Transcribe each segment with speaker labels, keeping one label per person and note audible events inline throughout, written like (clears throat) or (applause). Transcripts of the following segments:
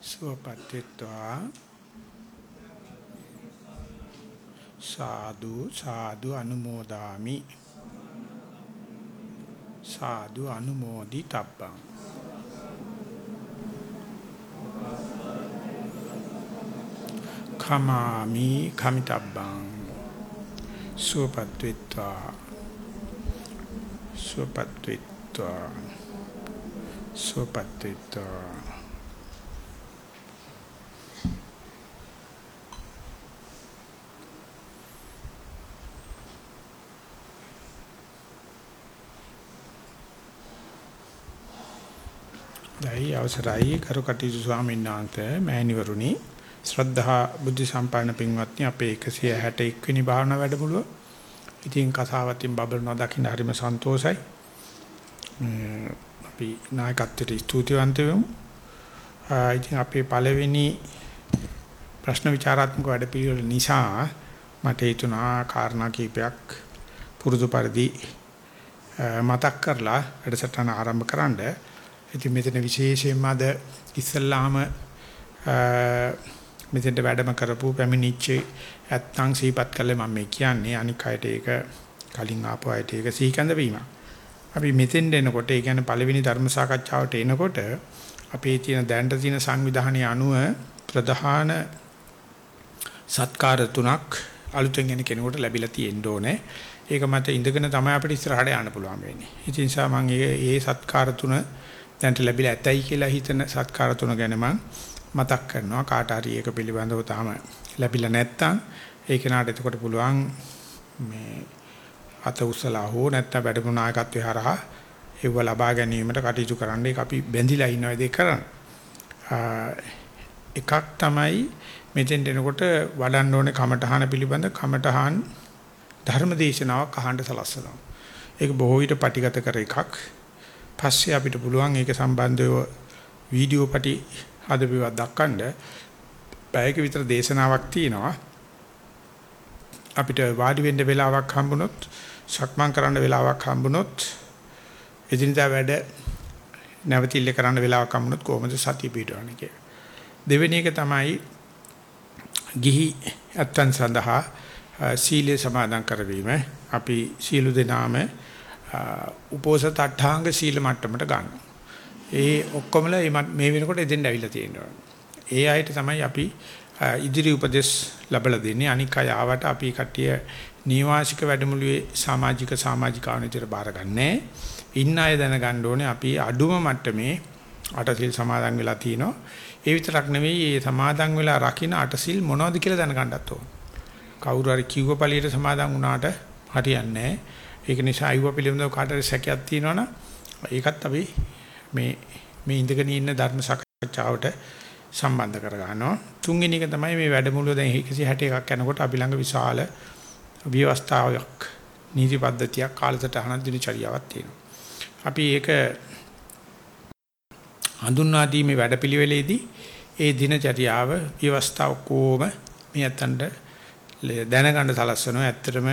Speaker 1: සුවපත්ත්වා සාදු සාදු අනුමෝදාමි සාදු අනුමෝදි තබ්බං කමාමි කමිතබ්බං සුවපත්ත්වා සුවපත්ත්වා සුවපත්ත්වා දැයි අවසරයි කරුකටයුතු ස්වාමීන් වහන්සේ මෑණිවරුනි ශ්‍රද්ධා බුද්ධ සම්පන්න පින්වත්නි අපේ 161 වෙනි භාවනා වැඩමුළුව. ඉතින් කසාවතින් බබලනවා දකින්න හරිම සන්තෝසයි. අපි නායකත්වයට ස්තුතිවන්ත වෙමු. ඉතින් අපේ පළවෙනි ප්‍රශ්න විචාරාත්මක වැඩපිළිවෙල නිසා මට හිතුණා කාරණා කීපයක් පුරුදු පරිදි මතක් කරලා වැඩසටහන ආරම්භ කරන්න. ඉතින් මෙතන විශේෂයෙන්ම අද ඉස්සල්ලාම මෙතෙන්ට වැඩම කරපු පැමිණිච්ච ඇත්තන් සීපත් කළේ මම මේ කියන්නේ අනික් අයට ඒක කලින් ආපු අයට ඒක සීකඳ වීමක්. අපි මෙතෙන් එනකොට ඒ කියන්නේ පළවෙනි ධර්ම සාකච්ඡාවට එනකොට අපේ තියෙන දැනට තියෙන සංවිධානයේ අනුව ප්‍රධාන සත්කාර තුනක් අලුතෙන් එන කෙනෙකුට ලැබිලා තියෙන්න ඕනේ. ඒක මත ඉඳගෙන තමයි අපිට ඉස්සරහට යන්න පුළුවන් වෙන්නේ. ඒ නිසා මම මේ සත්කාර තුන දැනට ලැබිලා ඇතයි කියලා හිතන සත්කාර තුන ගැන මම මතක් කරනවා කාට හරි ඒක පිළිබඳව තාම ලැබිලා නැත්තම් ඒ කෙනාට එතකොට පුළුවන් මේ අත උස්සලා හෝ නැත්නම් වැඩම නායකත්වයේ හරහා ඒව ලබා ගැනීමට කටයුතු කරන්න ඒක අපි බැඳිලා ඉන්නවා ඒක කරන්න. එකක් තමයි මෙතෙන් එනකොට වඩන්න ඕනේ කමඨහන පිළිබඳ කමඨහන් ධර්මදේශනාවක් අහන්න සලස්සනවා. ඒක බොහෝ විට පටිගත කර එකක්. පස්සේ අපිට පුළුවන් ඒක සම්බන්ධව වීඩියෝ පටි හදපිවත් දක්වන්න පැයක විතර දේශනාවක් තියෙනවා. අපිට වාඩි වෙන්න වෙලාවක් හම්බුනොත්, සක්මන් කරන්න වෙලාවක් හම්බුනොත්, එදිනදා වැඩ නැවතිල්ල කරන්න වෙලාවක් හම්බුනොත් කොහොමද සතිය පිටවන්නේ කියලා. දෙවෙනි එක තමයි ගිහි අත්තන් සඳහා සීලය සමාදන් කරවීම. අපි සීල දෙනාම උපෝසත අට්ඨාංග සීල මට්ටමට ගන්නවා. ඒ ඔක්කොමලා මේ වෙනකොට එදෙන්න ඇවිල්ලා තියෙනවා. ඒ අයට තමයි අපි ඉදිරි උපදෙස් ලැබලා දෙන්නේ. අනික් අය ආවට අපි කට්ටිය නිවාසික වැඩමුළුවේ සමාජික සමාජිකාවනිතර බාරගන්නේ. ඉන්න අය දැනගන්න ඕනේ අපි අඩුම මට්ටමේ අටසිල් සමාදන් වෙලා තිනවා. ඒ විතරක් නෙවෙයි මේ සමාදන් වෙලා රකින්න අටසිල් මොනවද කියලා දැනගන්නත් ඕන. කවුරු හරි කිව්ව පළියට සමාදන් වුණාට හරියන්නේ නැහැ. ඒක නිසා අයුව පිළිබඳව කාටරි සැකයක් තියෙනවනම් ඒකත් අපි මේ මේ ඉඳගෙන ඉන්න ධර්ම සාකච්ඡාවට සම්බන්ධ කර ගන්නවා. තුන්වෙනි එක තමයි මේ වැඩමුළුව දැන් 161ක් යනකොට අපි ළඟ විශාල ව්‍යවස්ථාවක් නීති පද්ධතියක් කාලසටහනක් දිනචරියාවක් තියෙනවා. අපි ඒක හඳුන්වා දීමේ වැඩපිළිවෙලේදී ඒ දිනචරියාව ව්‍යවස්ථාව කොහොම මේ අතන්ට දැනගන්න සලස්වනවා. ඇත්තටම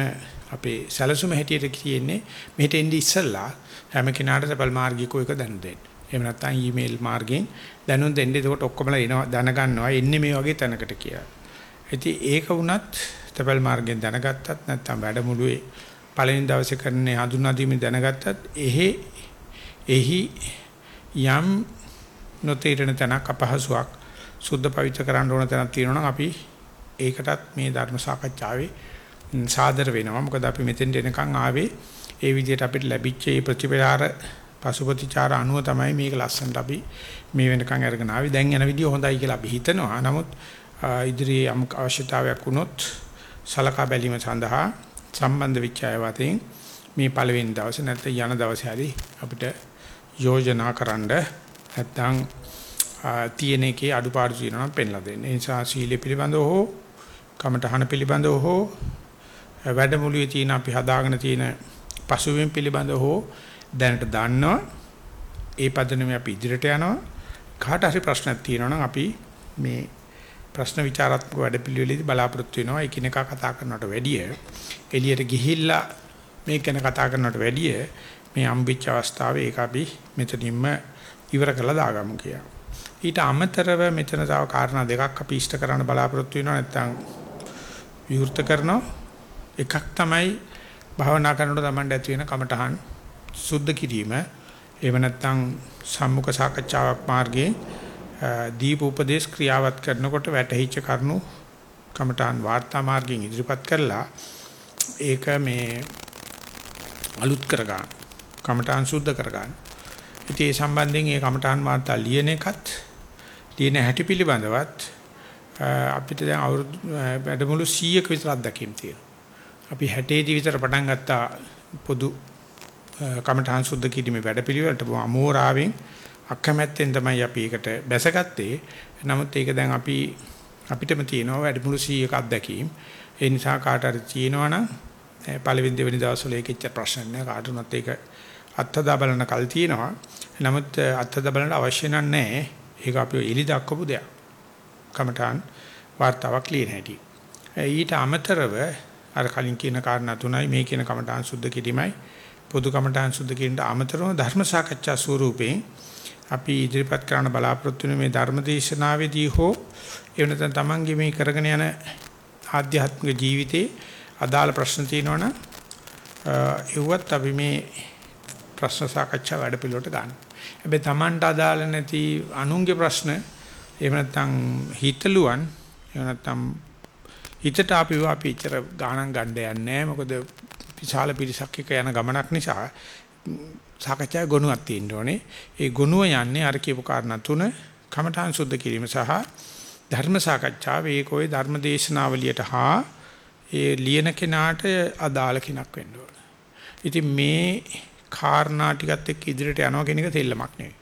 Speaker 1: අපේ සැලසුම හැටියට කියන්නේ මෙහෙට එන්නේ ඉස්සල්ලා හැම කෙනාට සපල් මාර්ගිකෝ එක දැනු දෙන්න. එහෙම නැත්නම් ඊමේල් මාර්ගයෙන් දැනුම් දෙන්න. එතකොට ඔක්කොමලා එනවා දැනගන්නවා එන්නේ මේ වගේ තැනකට කියලා. ඉතින් ඒක වුණත් සපල් මාර්ගයෙන් දැනගත්තත් නැත්නම් වැඩමුළුවේ පළවෙනි දවසේ කරන්නේ හඳුනා දීමේ දැනගත්තත් එහෙ එහි යම් නොතේරෙන තැනක් අපහසුයක් සුද්ධ පවිත්‍ර කරන්න ඕන තැනක් තියෙනවා නම් අපි ඒකටත් මේ ධර්ම සාකච්ඡාවේ සාදර වෙනවා. මොකද අපි මෙතෙන්ට එනකන් ආවේ ඒ විදිහට අපිට ලැබිච්ච මේ ප්‍රතිපදාර පසුපතිචාර අනුව තමයි මේක ලස්සනට අපි මේ වෙනකන් අරගෙන ආවේ. දැන් යන විදිය හොඳයි කියලා අපි හිතනවා. නමුත් ඉදිරියේ අමුක අවශ්‍යතාවයක් වුණොත් සලකා බැලීම සඳහා සම්බන්ධ වෙච්ච අය වතින් මේ පළවෙනි දවසේ නැත්නම් යන දවසේ හරි අපිට යෝජනා කරන්න නැත්නම් තියෙන එකේ අඩුපාඩු තියෙනවා නම් පෙන්ලා දෙන්න. ඒ නිසා සීල පිළිබඳව හෝ කමඨහන පිළිබඳව හෝ වැඩමුළුවේ තියෙන අපි හදාගෙන තියෙන පසුබිම් පිළිබඳව හෝ දැනට දන්නවා. ඒ පදනමේ අපි ඉදිරියට යනවා. කාට හරි ප්‍රශ්නක් තියෙනවා නම් අපි මේ ප්‍රශ්න විචාරාත්මක වැඩපිළිවෙලෙදි බලාපොරොත්තු වෙනවා. එකිනෙකා කතා කරනවට වැඩිය එළියට ගිහිල්ලා මේක ගැන කතා කරනවට වැඩිය මේ අම්බිච්ච අවස්ථාවේ ඒක අපි මෙතනින්ම ඉවර කළා දාගමු කියලා. ඊට අමතරව මෙතන තව කාරණා දෙකක් අපි ඉෂ්ට කරන්න බලාපොරොත්තු වෙනවා නැත්නම් විවෘත කරනවා. එකක් තමයි භාවනා කරනකොට Tamanට ඇති වෙන කමඨහන් සුද්ධ කිරීම. එහෙම නැත්නම් සම්මුඛ සාකච්ඡාවක් මාර්ගයේ දීප උපදේශ ක්‍රියාවත් කරනකොට වැටහිච්ච කරුණු කමඨහන් වාර්තා මාර්ගයෙන් ඉදිරිපත් කරලා ඒක මේ අලුත් කරගන්න. කමඨහන් සුද්ධ කරගන්න. ඉතින් ඒ සම්බන්ධයෙන් මේ කමඨහන් වාර්තා ලියන එකත් ලියන හැටි පිළිබඳවත් අපිට දැන් අවුරුදු වැඩමුළු 100ක විතර අත්දැකීම් තියෙනවා. අපි 60 දී විතර පටන් ගත්තා පොදු කමඨහන් සුද්ධ කිරීමේ වැඩපිළිවෙලට අමෝරාවෙන් අකමැත්තෙන් තමයි අපි ඒකට බැසගත්තේ. නමුත් ඒක දැන් අපි අපිටම තියෙනවා වැඩිමුළු 100ක අත්දැකීම්. ඒ නිසා කාට හරි තියෙනවා නම් පළවෙනි දෙවෙනි දවස්වල ඒකෙච්ච ප්‍රශ්න නෑ. කාට උනත් ඒක අත්හදා බලන කල් තියෙනවා. නමුත් අත්හදා බලන්න අවශ්‍ය නැහැ. ඒක අපි එලි දක්වපු දෙයක්. කමඨාන් වார்த்தාවක් ලියන හැටි. ඊට අමතරව අර කලින් කියන කාරණා තුනයි මේ කියන කමඨාන් සුද්ධ කිරීමයි පොදු කමඨාන් සුද්ධ කිරීමට අමතරව ධර්ම සාකච්ඡා ස්වරූපයෙන් අපි ඉදිරිපත් කරන්න බලාපොරොත්තු වෙන මේ ධර්ම දේශනාවේදී හෝ එවනතන තමන්ගේ මේ කරගෙන යන ආධ්‍යාත්මික ජීවිතේ අදාළ ප්‍රශ්න තියෙනවනම් ඒවත් අපි මේ ප්‍රශ්න සාකච්ඡා වැඩපිළිවෙලට ගන්න. හැබැයි තමන්ට අදාළ නැති අනුන්ගේ ප්‍රශ්න එහෙම නැත්නම් හිතලුවන් එහෙම නැත්නම් හිතට අපිව අපි ඉතර ගාණක් ගන්න යන්නේ නැහැ. මොකද විශාල පිරිසක් එක්ක යන ගමනක් නිසා සාකච්ඡා ගුණයක් තියෙන්න ඕනේ. ඒ ගුණුව යන්නේ අර කියපු කාරණා තුන කමඨාන් සුද්ධ කිරීම සහ ධර්ම සාකච්ඡාව ඒකෝයි ධර්ම දේශනාවලියට හා ඒ ලියන කෙනාට අදාළ කෙනෙක් වෙන්න ඕන. ඉතින් මේ කාරණා ටිකත් එක්ක ඉදිරියට යනවා කියන එක තෙල්ලමක් නෙවෙයි.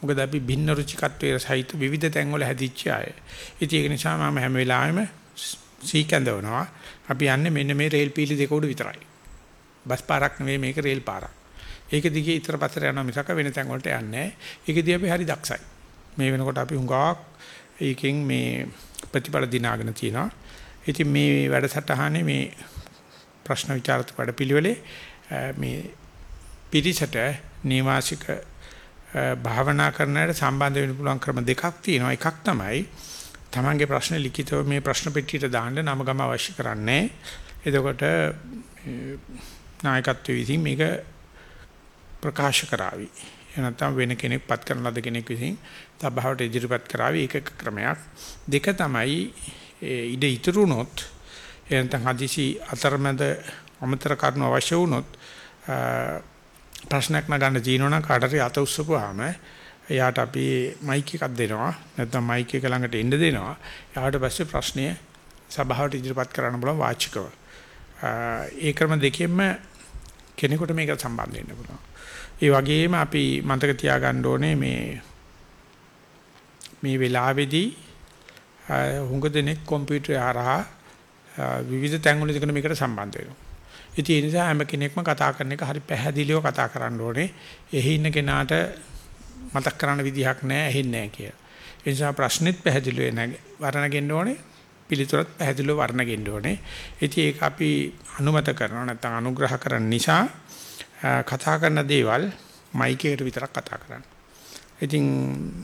Speaker 1: මොකද අපි භින්න රුචිකත්වයේ සහිත විවිධ තැන්වල හැදිච්ච අය. ඉතින් ඒක නිසා මම හැම වෙලාවෙම සීකඳවනවා. අපි යන්නේ මෙන්න මේ රේල් පීලි දෙක උඩ විතරයි. බස් පාරක් නෙවෙයි මේක රේල් පාරක්. ඒක දිගේ ඉතර පතර යනවා මිසක වෙන තැන් වලට යන්නේ නැහැ. ඒකදී අපි හරි දක්ෂයි. මේ වෙනකොට අපි හුඟක් ඒකෙන් මේ ප්‍රතිඵල දිනාගෙන තියෙනවා. ඉතින් මේ වැඩසටහනේ මේ ප්‍රශ්න විචාරත වැඩපිළිවෙලේ මේ පිරිසට නිවාසික භාවනා කරන්නට සම්බන්ධ වෙන්න පුළුවන් ක්‍රම දෙකක් තියෙනවා. එකක් තමයි තමන්ගේ ප්‍රශ්න ලිඛිතව මේ ප්‍රශ්න පෙට්ටියට දාන්න නම ගම අවශ්‍ය කරන්නේ. එතකොට නායකත්වයේ විසින් මේක ප්‍රකාශ කරાવી. එනතම් වෙන කෙනෙක් පත් කරන ලද කෙනෙක් විසින් තබහවට ඉදිරිපත් කරાવી ඒක ක්‍රමයක්. දෙක තමයි ඉඩ ඉතුරුනොත් එනතම් හදිසි අතරමැද අමතර කරනු අවශ්‍ය වුණොත් ප්‍රශ්නයක් නගන්න තියෙනවා කාටරි අත උස්සපුවාම එයාට අපි මයික් එකක් දෙනවා නැත්නම් මයික් එක ළඟට එන්න දෙනවා එයාට පස්සේ ප්‍රශ්නය සභාවට ඉදිරිපත් කරන්න බලන වාචිකව ඒ ක්‍රම දෙකෙන්ම කෙනෙකුට මේක සම්බන්ධ වෙන්න පුළුවන් ඒ වගේම අපි මතක තියාගන්න ඕනේ මේ මේ වෙලාවේදී හුඟ දෙනෙක් කම්පියුටර් හරහා විවිධ තැන්වල ඉගෙන මේකට සම්බන්ධ වෙනවා. ඉතින් ඒ නිසා හැම කෙනෙක්ම කතා කරන එක හරි පැහැදිලිව කතා කරන්න ඕනේ. එහි ඉන්න කෙනාට මතක් කරන්න විදිහක් නැහැ ඇහෙන්නේ නැහැ කියලා. ඒ නිසා ප්‍රශ්නෙත් පැහැදිලිව වර්ණගෙන්න ඕනේ. පිළිතුරත් පැහැදිලිව වර්ණගෙන්න ඕනේ. ඉතින් ඒක අපි අනුමත කරනවා නැත්නම් අනුග්‍රහ කරන නිසා කතා කරන දේවල් මයික් එකට විතරක් කතා කරන්න. ඉතින්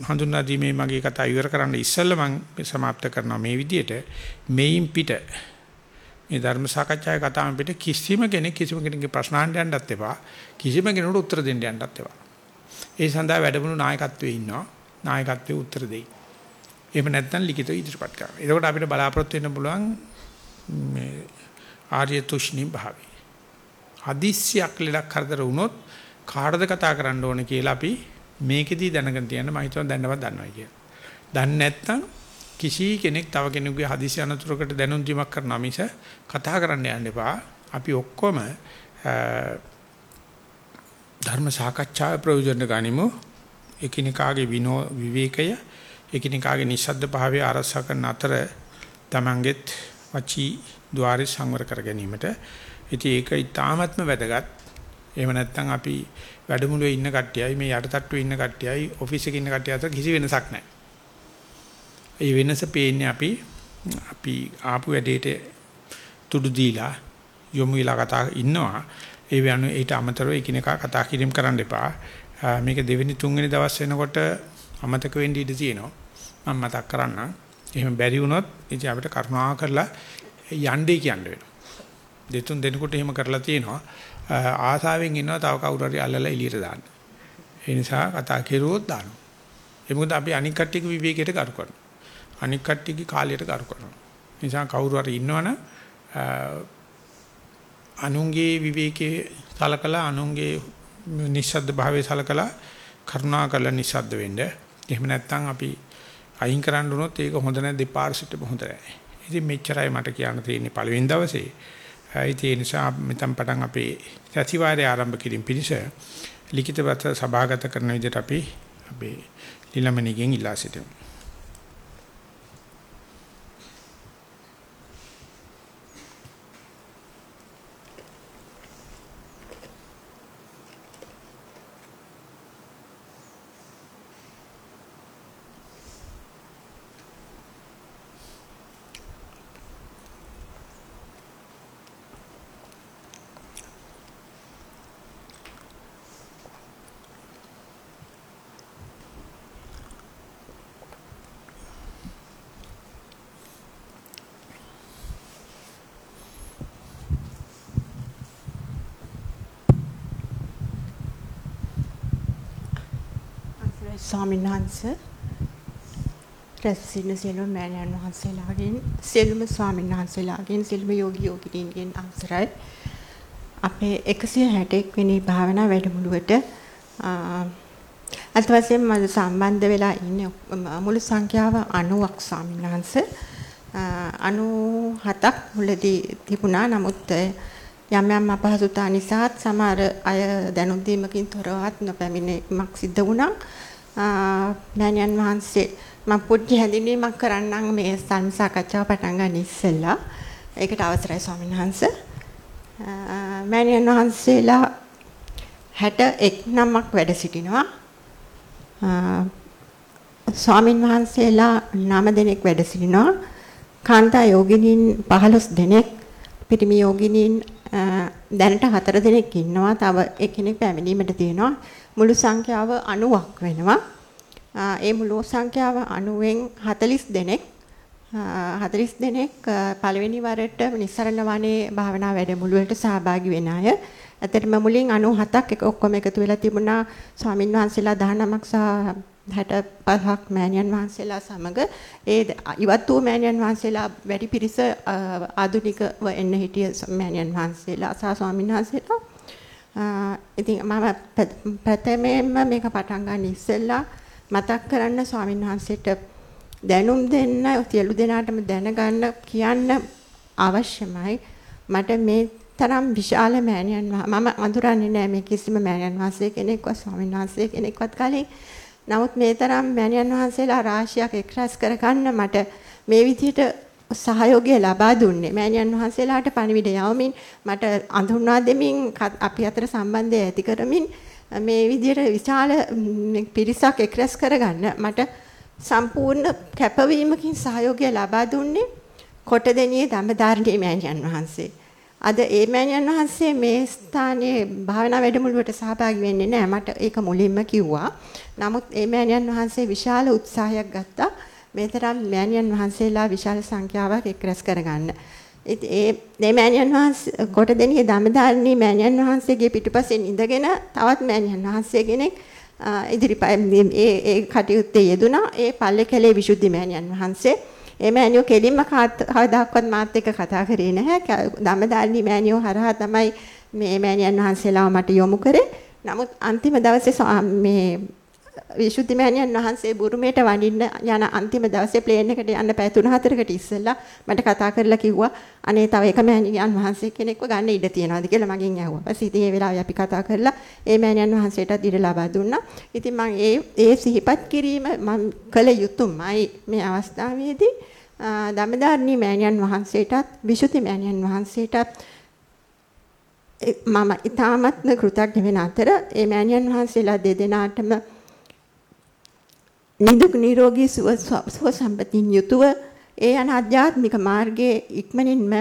Speaker 1: හඳුන්වා දීමේ මගේ කතාව ඉවර කරන්න ඉස්සෙල්ලා මම સમાપ્ત කරනවා මේ විදිහට මේයින් පිට මේ ධර්ම සාකච්ඡාවේ කතාවෙන් පිට කිසිම කෙනෙක් කිසිම කෙනෙකුගේ ප්‍රශ්න අහන්න යන්නත් එපා කිසිම කෙනෙකුට උත්තර දෙන්න යන්නත් එපා. ඒ සඳහා වැඩමුණු නායකත්වයේ ඉන්නවා. නායකත්වයේ උත්තර දෙයි. එහෙම නැත්නම් ලිඛිතව ඉදිරිපත් කරනවා. එතකොට අපිට බලාපොරොත්තු වෙන්න පුළුවන් මේ ආර්ය තුෂ්ණි භාවය. හදිස්සියක් ලෙඩක් කරදර වුණොත් කාටද කතා කරන්න ඕනේ කියලා අපි මේකෙදී දැනගෙන තියන්න මම හිතනවා දැන්නවත් දන්නවා කියලා. දන්නේ නැත්නම් කිසි කෙනෙක් තව කෙනෙකුගේ හදිසි අනතුරකට දැනුම් දීමක් කරනවා මිස කතා කරන්න යන්න එපා. අපි ඔක්කොම ධර්ම සාකච්ඡාවේ ප්‍රයෝජන ගනිමු. එකිනෙකාගේ විනෝ විවේකය එකිනෙකාගේ නිස්සද්ද භාවය ආරක්ෂා කරන අතර තමන්ගෙත් වචී ద్వාරේ සංවර කර ගැනීමට ඉතින් ඒක ඊටාත්ම වැදගත්. එහෙම නැත්නම් අපි වැඩමුළුවේ ඉන්න කට්ටියයි මේ යටටට්ටුවේ ඉන්න කට්ටියයි ඔෆිස් එකේ ඉන්න කට්ටිය අතර කිසි වෙනසක් නැහැ. ඒ වෙනස පේන්නේ අපි අපි ආපු වැඩේට තුඩු දීලා යොමු වෙලා කතා ඉන්නවා. ඒ වෙනු ඊට අමතරව එකිනෙකා කතා කිරීම කරන්න එපා. මේක දෙවෙනි තුන්වෙනි දවස් වෙනකොට අමතක වෙන්න ඉඩ තියෙනවා. මම මතක් කරන්නම්. එහෙම බැරි වුණොත් ඉතින් අපිට කරුණා කරලා යන්නේ කියන්න වෙනවා. දෙතුන් දෙනෙකුට එහෙම කරලා තියෙනවා. ආසාවෙන් ඉන්නවා තව කවුරු හරි අල්ලලා එළියට දාන්න. ඒ නිසා කතා කෙරුවොත් දානවා. ඒ මොකද අපි අනික් කට්ටියගේ විවේකයට කරු කරනවා. අනික් කට්ටියගේ කාලයට කරු කරනවා. නිසා කවුරු හරි ඉන්නවනම් අනුන්ගේ විවේකයේ සලකලා අනුන්ගේ නිස්සද්ද භාවයේ සලකලා කරුණා කරලා නිස්සද්ද වෙන්න. එහෙම නැත්නම් අපි අයින් කරන්න උනොත් ඒක හොඳ නැද්ද දෙපාර්ශ්වයට හොඳ නැහැ. ඉතින් මෙච්චරයි මට කියන්න තියෙන්නේ පළවෙනි දවසේ. ඒ නිසා මෙතන පටන් අපේ සතිವಾರය ආරම්භ කිරීම පිණිස ලිඛිතවත් සභාගත කරන විදිහට අපි අපේ ලිලමණිගෙන් ඉල්ලා සිටිමු.
Speaker 2: ස්වාමීන් වහන්සේ රැස්සින සියලුම මෑණියන් වහන්සේලාගෙන් සියලුම ස්වාමීන් වහන්සේලාගෙන් සියලුම යෝගී යෝගිනීන්ගෙන් අවසරයි. අපේ 161 වෙනි භාවනා වැඩමුළුවට අත් වශයෙන් මම සම්බන්ධ වෙලා ඉන්නේ මුළු සංඛ්‍යාව 90ක් ස්වාමීන් වහන්සේ. 97ක් මුලදී තිබුණා. නමුත් යම් යම් අපහසුතා නිසා සමහර අය දැනුම් දීමකින් තොරවත් නොපැමිණීමක් සිද්ධ වුණා. මෑණියන් වහන්සේ මම පුංචි හැඳින්වීමක් කරන්නම් මේ සම්ම සාකච්ඡාව පටන් ගන්න ඉස්සෙල්ලා. ඒකට අවසරයි ස්වාමීන් වහන්සේ. මෑණියන් වහන්සේලා 61 නමක් වැඩ සිටිනවා. ස්වාමින් වහන්සේලා 9 දෙනෙක් වැඩ සිටිනවා. කාන්තා යෝගිනීන් 15 දෙනෙක්, පිරිමි යෝගිනීන් දැනට 4 දෙනෙක් ඉන්නවා. තව එක්කෙනෙක් පැමිණීමට තියෙනවා. මුළු සංඛ්‍යාව 90ක් වෙනවා. ඒ මුළු සංඛ්‍යාව 90න් 40 දෙනෙක් 40 දෙනෙක් පළවෙනි වරට නිස්සරණ වනේ භාවනා වැඩමුළුවට සහභාගී වෙන අය. ඇත්තටම මුලින් 97ක් එක ඔක්කොම එකතු වෙලා තිබුණා ස්වාමින් වහන්සේලා 19ක් සහ 65ක් මෑණියන් වහන්සේලා සමග ඒ ඉවත් වූ මෑණියන් වහන්සේලා වැඩි පිරිස ආධුනිකව එන්න හිටිය මෑණියන් වහන්සේලා සහ ස්වාමින් වහන්සේලා. ඉතින් මම ප්‍රථමයෙන්ම මේක පටන් ගන්න ඉස්සෙල්ලා මතක් කරන්න ස්වාමීන් වහන්සේට දැනුම් දෙන්න සියලු දෙනාටම දැනගන්න කියන්න අවශ්‍යමයි. මට මේ තරම් විශාල මෑණියන් මම අඳුරන්නේ නැහැ මේ කිසිම මෑණියන් වහන්සේ කෙනෙක්වත් ස්වාමීන් වහන්සේ කෙනෙක්වත් කලින්. නමුත් මේ තරම් මෑණියන් වහන්සේලා රාශියක් එක්රැස් කරගන්න මට මේ විදිහට සහයෝගය ලබා දුන්නේ මෑණියන් වහන්සේලාට පණිවිඩ යවමින් මට අඳුන්වා දෙමින් අපි අතර සම්බන්ධය ඇති කරමින් මේ විදිහට විශාල පිරිසක් එක්රැස් කරගන්න මට සම්පූර්ණ කැපවීමකින් සහයෝගය ලබා දුන්නේ කොටදෙනියේ දඹදාරණී මෑණියන් වහන්සේ. අද ඒ මෑණියන් වහන්සේ මේ ස්ථානයේ භාවනා වැඩමුළුවට සහභාගී වෙන්නේ නැහැ. මට ඒක මුලින්ම කිව්වා. නමුත් ඒ මෑණියන් වහන්සේ විශාල උත්සාහයක් ගත්තා. මේ තරම් මෑණියන් වහන්සේලා විශාල සංඛ්‍යාවක් එක්රැස් කරගන්න. ඒ මේ මෑණියන් වහන්සේ කොට දෙනිය දමදාරණී මෑණියන් වහන්සේගේ පිටුපසින් ඉඳගෙන තවත් මෑණියන් වහන්සේ කෙනෙක් ඉදිරිපත් ඒ ඒ කටයුත්තේ යෙදුනා. ඒ පල්ලේකැලේ විසුද්ධි මෑණියන් වහන්සේ ඒ මෑණියෝ කෙලින්ම කවදාවත් මාත් එක්ක කතා කරේ නැහැ. දමදාරණී මෑණියෝ හරහා තමයි මේ මෑණියන් වහන්සේලාව මට යොමු කරේ. නමුත් අන්තිම දවසේ මේ විසුද්ධි මෑණියන් වහන්සේ බුරුමේට වඩින්න යන අන්තිම දවසේ ප්ලේන් එකට යන්න පැය 3-4කට ඉස්සෙල්ලා මට කතා කරලා කිව්වා අනේ තව එක මෑණියන් වහන්සේ කෙනෙක්ව ගන්න ඉඩ තියනවාද කියලා මගෙන් ඇහුවා. ඊපස්සේ ඉතින් ඒ වෙලාවේ අපි කතා කරලා ඒ මෑණියන් වහන්සේටත් ඉඩ ලබා දුන්නා. ඉතින් මම ඒ ඒ සිහිපත් කිරීම මම කළ යුතුමයි මේ අවස්ථාවේදී දමදාරණී මෑණියන් වහන්සේටත් විසුද්ධි මෑණියන් වහන්සේටත් මම ඊ타මත්ම කෘතඥ වෙන අතර ඒ මෑණියන් වහන්සේලා දෙදෙනාටම නිදුක් නිරෝගී සුව සුව සම්පතින් යුතුව ඒ යන ආධ්‍යාත්මික මාර්ගයේ ඉක්මනින්ම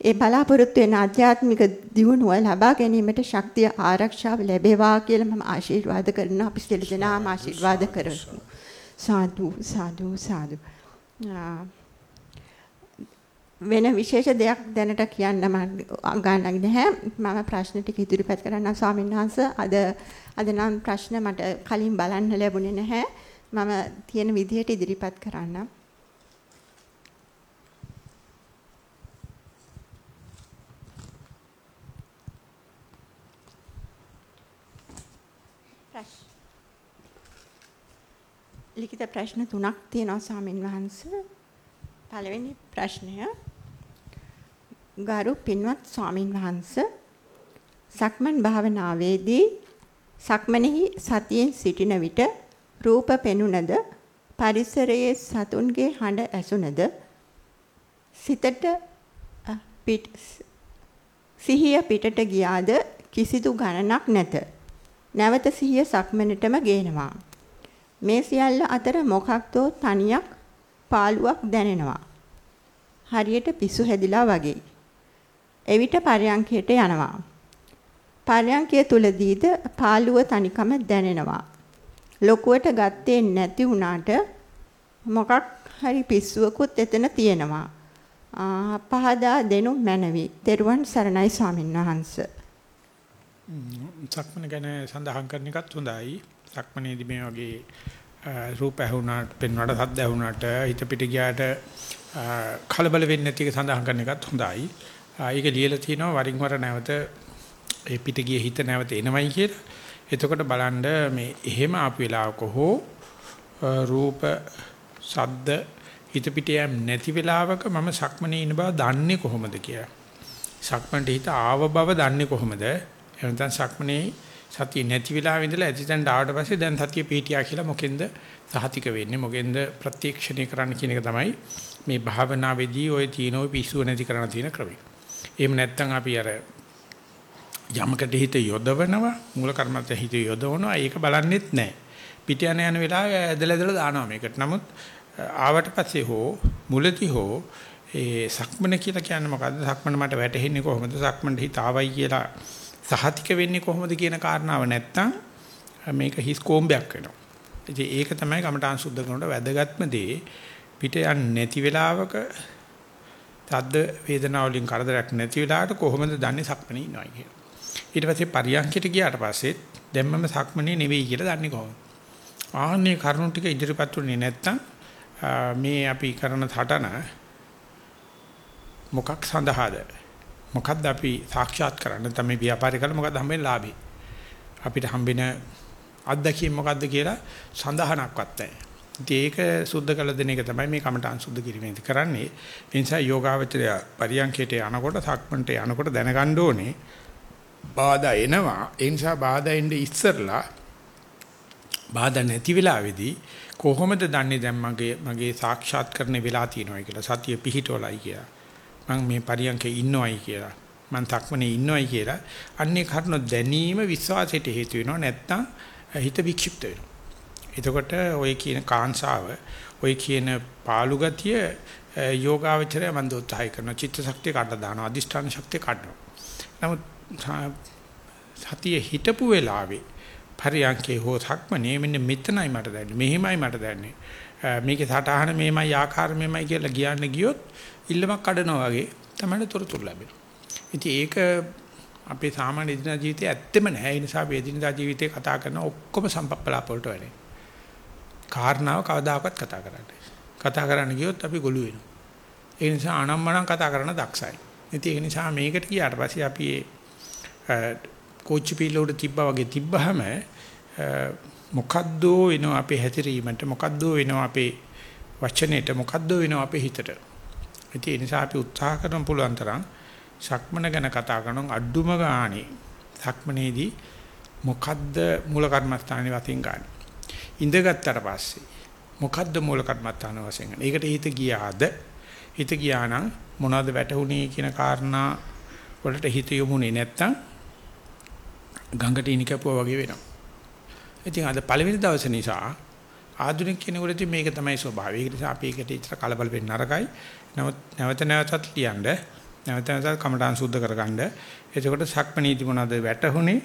Speaker 2: ඒ බලාපොරොත්තු වෙන ආධ්‍යාත්මික දියුණුව ලබා ගැනීමට ශක්තිය ආරක්ෂාව ලැබේවා කියලා මම ආශිර්වාද කරනවා. අපි සියලු දෙනාම ආශිර්වාද කරමු. සාදු සාදු සාදු. වෙන විශේෂ දෙයක් දැනට කියන්න මම ගන්නක් නැහැ. මම ප්‍රශ්න ටික ඉදිරිපත් කරන්න ස්වාමීන් වහන්සේ. අද අද නම් ප්‍රශ්න මට කලින් බලන්න ලැබුණේ නැහැ. මම තියෙන විදිහට ඉදිරිපත් කරන්නම්. ලිඛිත ප්‍රශ්න තුනක් තියෙනවා ස්වාමින් වහන්සේ. පළවෙනි ප්‍රශ්නය ගරු පින්වත් ස්වාමින් වහන්සේ සක්මන් භාවනාවේදී සක්මනෙහි සතියෙන් සිටින විට රූප පෙනුනද පරිසරයේ සතුන්ගේ හඬ ඇසුනද සිතට පිට සිහිය පිටට ගියාද කිසිදු ගණනක් නැත. නැවත සිහිය සක්මනටම ගේනවා. මේ සියල්ල අතර මොකක්දෝ තනියක් පාළුවක් දැනෙනවා. හරියට පිස්සු හැදිලා වගේ. එවිට පරයන්කයට යනවා. පරයන්කය තුලදීද පාළුව තනිකම දැනෙනවා. ලොකුවට ගත්තේ නැති වුණාට මොකක් හරි පිස්සුවකුත් එතන තියෙනවා. පහදා දෙනු මැනවි. තෙරුවන් සරණයි ස්වාමීන් වහන්සේ.
Speaker 1: සක්මන ගැන සඳහන් කරන එකත් හොඳයි. සක්මනේදී මේ වගේ රූප ඇහුණාට, පෙන්වන්නට සද්ද ඇහුණාට, හිත පිට ගියාට කලබල වෙන්නේ නැති එක සඳහන් කරන එකත් හොඳයි. ඒක ලියලා තිනවා වරින් වර නැවත ඒ පිට ගිය හිත නැවත එනවයි කියලා. එතකොට බලන්න මේ එහෙම ආපු වෙලාවක හෝ රූප, සද්ද හිත පිට යම් නැති වෙලාවක මම සක්මනේ ඉන්න බව දන්නේ කොහොමද කියලා. සක්මන්ට හිත ආව බව දන්නේ කොහොමද? එහෙනම් සක්මනේ සතිය නැති වෙලාවෙ ඉඳලා ඇතිතෙන්ට ආවට පස්සේ දැන් සතිය පිටියා කියලා මොකෙන්ද සහතික වෙන්නේ මොකෙන්ද ප්‍රත්‍යක්ෂණය කරන්න කියන එක තමයි මේ භාවනාවේදී ওই තීනෝ පිස්සුව නැති කරන්න තියෙන ක්‍රමය. එහෙම නැත්නම් අපි අර යමකට හිත යොදවනවා මූල කර්මත හිත යොදවනවා ඒක බලන්නෙත් නැහැ. පිට යන යන වෙලාවේ ඇදලා ඇදලා දානවා මේකට. නමුත් ආවට පස්සේ හෝ මුලදී හෝ ඒ සක්මන කියලා කියන්නේ මොකද්ද? සක්මන මට වැටහෙන්නේ කොහොමද? සක්මන්ට හිත ආවයි කියලා සහතික වෙන්නේ කොහොමද කියන කාරණාව නැත්තම් මේක හිස් කොම්බයක් වෙනවා. ඉතින් ඒක තමයි කමඨාන් සුද්ධ කරනකොට වැදගත්ම දේ පිට යන්නේ නැති වෙලාවක තද්ද වේදනාව වලින් කරදරයක් නැති වෙලාවට කොහොමද දන්නේ සක්මනේ ඉන්නවයි කියලා. ඊට පස්සේ පරියන්කිට ගියාට පස්සේ දැම්මම සක්මනේ නෙවෙයි කියලා දන්නේ කොහොමද? ආන්නේ කරුණු ටික ඉදිරිපත් වුනේ නැත්තම් මේ අපි කරන සටන මොකක් සඳහාද? මොකද්ද අපි සාක්ෂාත් කරන්න තමයි ව්‍යාපාරය කරලා මොකද්ද හම්බෙන්නේ ලාභේ අපිට හම්බෙන අත්දැකීම් මොකද්ද කියලා සඳහනක්වත් නැහැ. ඒක සුද්ධ කළ දෙන එක තමයි මේ කමඨාන් සුද්ධ කිරීමේදී කරන්නේ. ඒ නිසා යෝගාවචරය පරියන්කේට යනකොට සක්මන්ට යනකොට දැනගන්න ඕනේ බාධා එනවා. ඒ නිසා බාධා එන්නේ ඉස්සරලා බාධා නැති වෙලාවේදී කොහොමද දන්නේ දැන් මගේ මගේ සාක්ෂාත් කරන්න වෙලා තියෙනවා කියලා සතිය පිහිටවලයි කියලා. මම මේ පරියන්කේ ඉන්නවයි කියලා. මම තක්මනේ ඉන්නවයි කියලා. අන්නේ කරුණ දැනීම විශ්වාසයට හේතු වෙනවා නැත්නම් හිත වික්ෂිප්ත වෙනවා. එතකොට ඔය කියන කාංසාව ඔය කියන පාළු ගතිය යෝගාවචරය මන් දෝත්සහය කරන චිත්ත ශක්තිය කඩ දානවා අදිෂ්ඨාන ශක්තිය කඩනවා. නමුත් සතිය හිටපු වෙලාවේ පරියන්කේ හෝ සක්මනේ මෙන්න මෙතනයි මට දැනෙන්නේ මෙහෙමයි මට දැනෙන්නේ මේකේ සටහන මෙහෙමයි ආකාර මෙහෙමයි කියලා කියන්න ගියොත් ඉල්ලමක් කඩනවා වගේ තමයි තොරතුරු ලැබෙනවා. ඉතින් ඒක අපේ සාමාන්‍ය එදිනදා ජීවිතයේ ඇත්තෙම නැහැ. ඒ නිසා අපි එදිනදා ජීවිතේ කතා කරන ඔක්කොම සම්පප්පලාප වලට වැඩේ. කාරණාව කවදාකවත් කතා කරන්නේ. කතා කරන්න ගියොත් අපි ගොළු වෙනවා. ඒ නිසා අනම්මනම් කතා කරන දක්ෂයි. ඉතින් ඒ නිසා මේකට ගියාට පස්සේ අපි කෝච්චි පිල්ල උඩ තිබ්බා වගේ තිබ්බහම මොකද්දෝ වෙනවා අපේ හැතිරීමට මොකද්දෝ වෙනවා අපේ වචනෙට මොකද්දෝ වෙනවා අපේ හිතට ඉතින් ඒ නිසා අපි උත්සාහ කරමු පුළුවන් තරම් සක්මන ගැන කතා කරනවා අඩුම ගානේ සක්මනේදී මොකද්ද මූල කර්මස්ථානේ වශයෙන් ගන්න. ඉඳගත්තට පස්සේ මොකද්ද මූල කර්මස්ථාන වශයෙන් ගන්න. ඒකට හිත ගියාද හිත ගියා නම් මොනවද වැටුනේ කියන කාරණා වලට හිත යොමුනේ නැත්තම් ගඟට ඉනි කැපුවා වගේ වෙනවා. ඉතින් අද පළවෙනි දවසේ නිසා ආධුනික කෙනෙකුට මේක තමයි ස්වභාවය. ඒ නිසා අපි ඒකට ඉතර කලබල වෙන්න නරකයි. නමුත් නැවත නැවතත් ලියන්න නැවත නැවතත් කමඨාන් සුද්ධ කරගන්න. එතකොට සක්මණේදි මොනවද වැටහුනේ?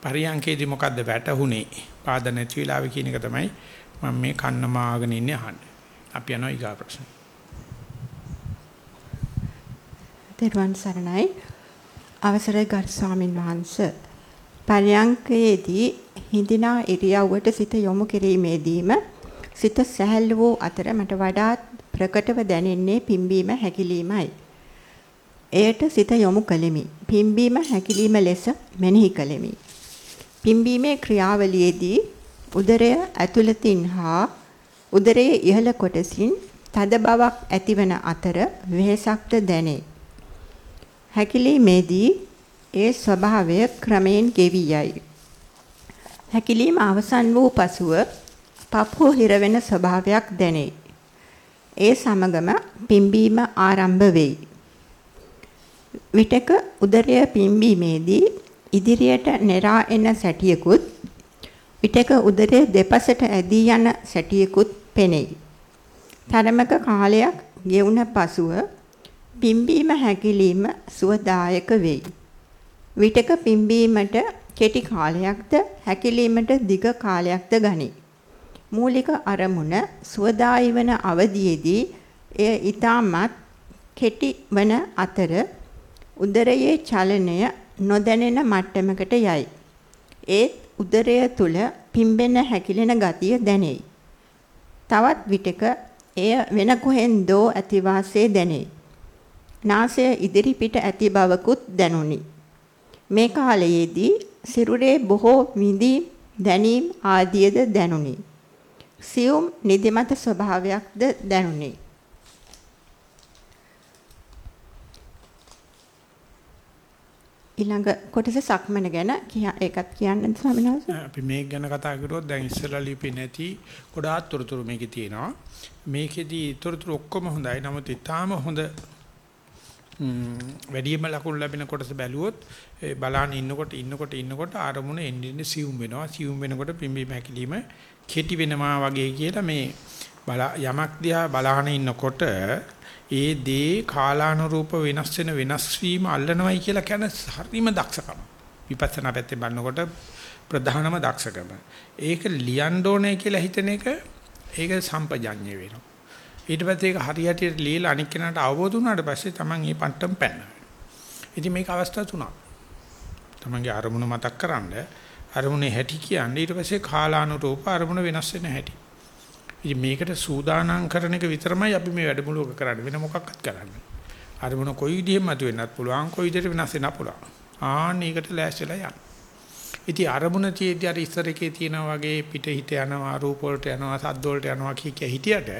Speaker 1: පරියංකේදී මොකද්ද වැටහුනේ? පාද නැති වෙලාවේ කියන එක තමයි මම මේ කන්න මාගෙන ඉන්නේ අහන්නේ. අපි යනවා ඊගා ප්‍රශ්න.
Speaker 2: තෙරුවන් සරණයි. අවසරයි ගරු ස්වාමින් වහන්සේ. පරියංකයේදී හිඳිනා ඉරියව්වට සිත යොමු කිරීමේදීම සිත සැහැල්ලු වූ අතර මට වඩාත් ප්‍රකටව දැනෙන්නේ පිම්බීම හැකිලීමයි. එයට සිත යොමු කළෙමි. පිම්බීම හැකිලිම ලෙස මෙනෙහි කළෙමි. පිම්බීමේ ක්‍රියාවලියේදී උදරය ඇතුළතින් හා උදරයේ ඉහළ කොටසින් තද බවක් ඇතිවන අතර වෙහසක්ද දැනේ. හැකිලීමේදී ඒ ස්වභාවය ක්‍රමයෙන් ගෙවි යයි. හැකිලීම අවසන් වූ පසුව පපුව හිරවෙන ස්වභාවයක් දැනේ. ඒ සමගම පිම්බීම ආරම්භ වෙයි. විටක උදරය පිම්බීමේදී ඉදිරියට නෙරා එන සැටියකුත් විටක උදරය දෙපසට ඇදී යන සැටියකුත් පෙනෙයි. තරමක කාලයක් ගෙවුන පසුව පිම්බීම හැකිලිම සුවදායක වෙයි. විටක පිම්බීමට කෙටි කාලයක්ද හැකිලීමට දිග කාලයක්ද ගනී. මූලික අරමුණ සුවදායි වන අවධියේදී එය ඊටමත් කෙටි වන අතර උදරයේ චලනය නොදැනෙන මට්ටමකට යයි. ඒත් උදරය තුල පිම්බෙන හැකිලෙන ගතිය දැනේ. තවත් විටක එය වෙන කොහෙන්දෝ ඇති වාසේ දැනේ. නාසය ඉදිරි පිට ඇති බවකුත් දැනුනි. මේ කාලයේදී සිරුරේ බොහෝ විඳීම් දැනීම් ආදියද දැනුනි. සියුම් නිදිමත ස්වභාවයක්ද දැනුනි. ඊළඟ කොටස සක්මන ගැන ඒකත් කියන්න ස්වාමීන් වහන්සේ.
Speaker 1: අපි මේක ගැන කතා කරුවොත් දැන් ඉස්සෙල්ලා ලිපි නැති ගොඩාක් තොරතුරු මේකේ තියෙනවා. මේකෙදි තොරතුරු ඔක්කොම හොඳයි. නමුත් ඊටාම හොඳ වැඩිම ලකුණු ලැබෙන කොටස බැලුවොත් බලාන ඉන්නකොට ඉන්නකොට ඉන්නකොට ආරමුණ එන්නේ සියුම් වෙනවා. සියුම් වෙනකොට පිම්බීම හැකිලිම කෙටි වෙනවා වගේ කියලා මේ යමක් දිහා බලාන ඉන්නකොට ඒ දේ කාලානුරූප වෙනස් වෙන වෙනස් වීම අල්ලනවයි කියලා කියන හරිම දක්ෂකම. විපස්සනා පැත්තේ බලනකොට ප්‍රධානම දක්ෂකම. ඒක ලියන්න ඕනේ කියලා හිතන එක ඒක සම්පජඤ්ඤය වෙනවා. ඊට පස්සේ ඒක හරියට ලියලා අනික් කෙනාට අවබෝධ වුණාට පස්සේ Taman මේ පන්ටම් පැනනවා. ඉතින් මේක අවස්ථා තුනක්. Tamanගේ අරමුණ මතක් කරන්ඩ අරමුණේ හැටි කියන්නේ ඊට පස්සේ කාලානුරූප අරමුණ වෙනස් වෙන හැටි. ඉතින් මේකට සූදානම් කරන එක විතරමයි අපි මේ වැඩමුළුවක කරන්නේ වෙන මොකක්වත් කරන්නේ. අරමුණ කොයි විදිහෙම මතුවෙන්නත් පුළුවන් කොයි විදිහට වෙනස් වෙන්නත් පුළුවන්. ආන්න ඒකට ලෑස්තිලා යන්න. ඉතින් අරමුණ තියේදී අර ඉස්සර එකේ තියෙනා වගේ පිට හිට යනවා රූප වලට යනවා සද්ද වලට යනවා කිය කිය හිටියට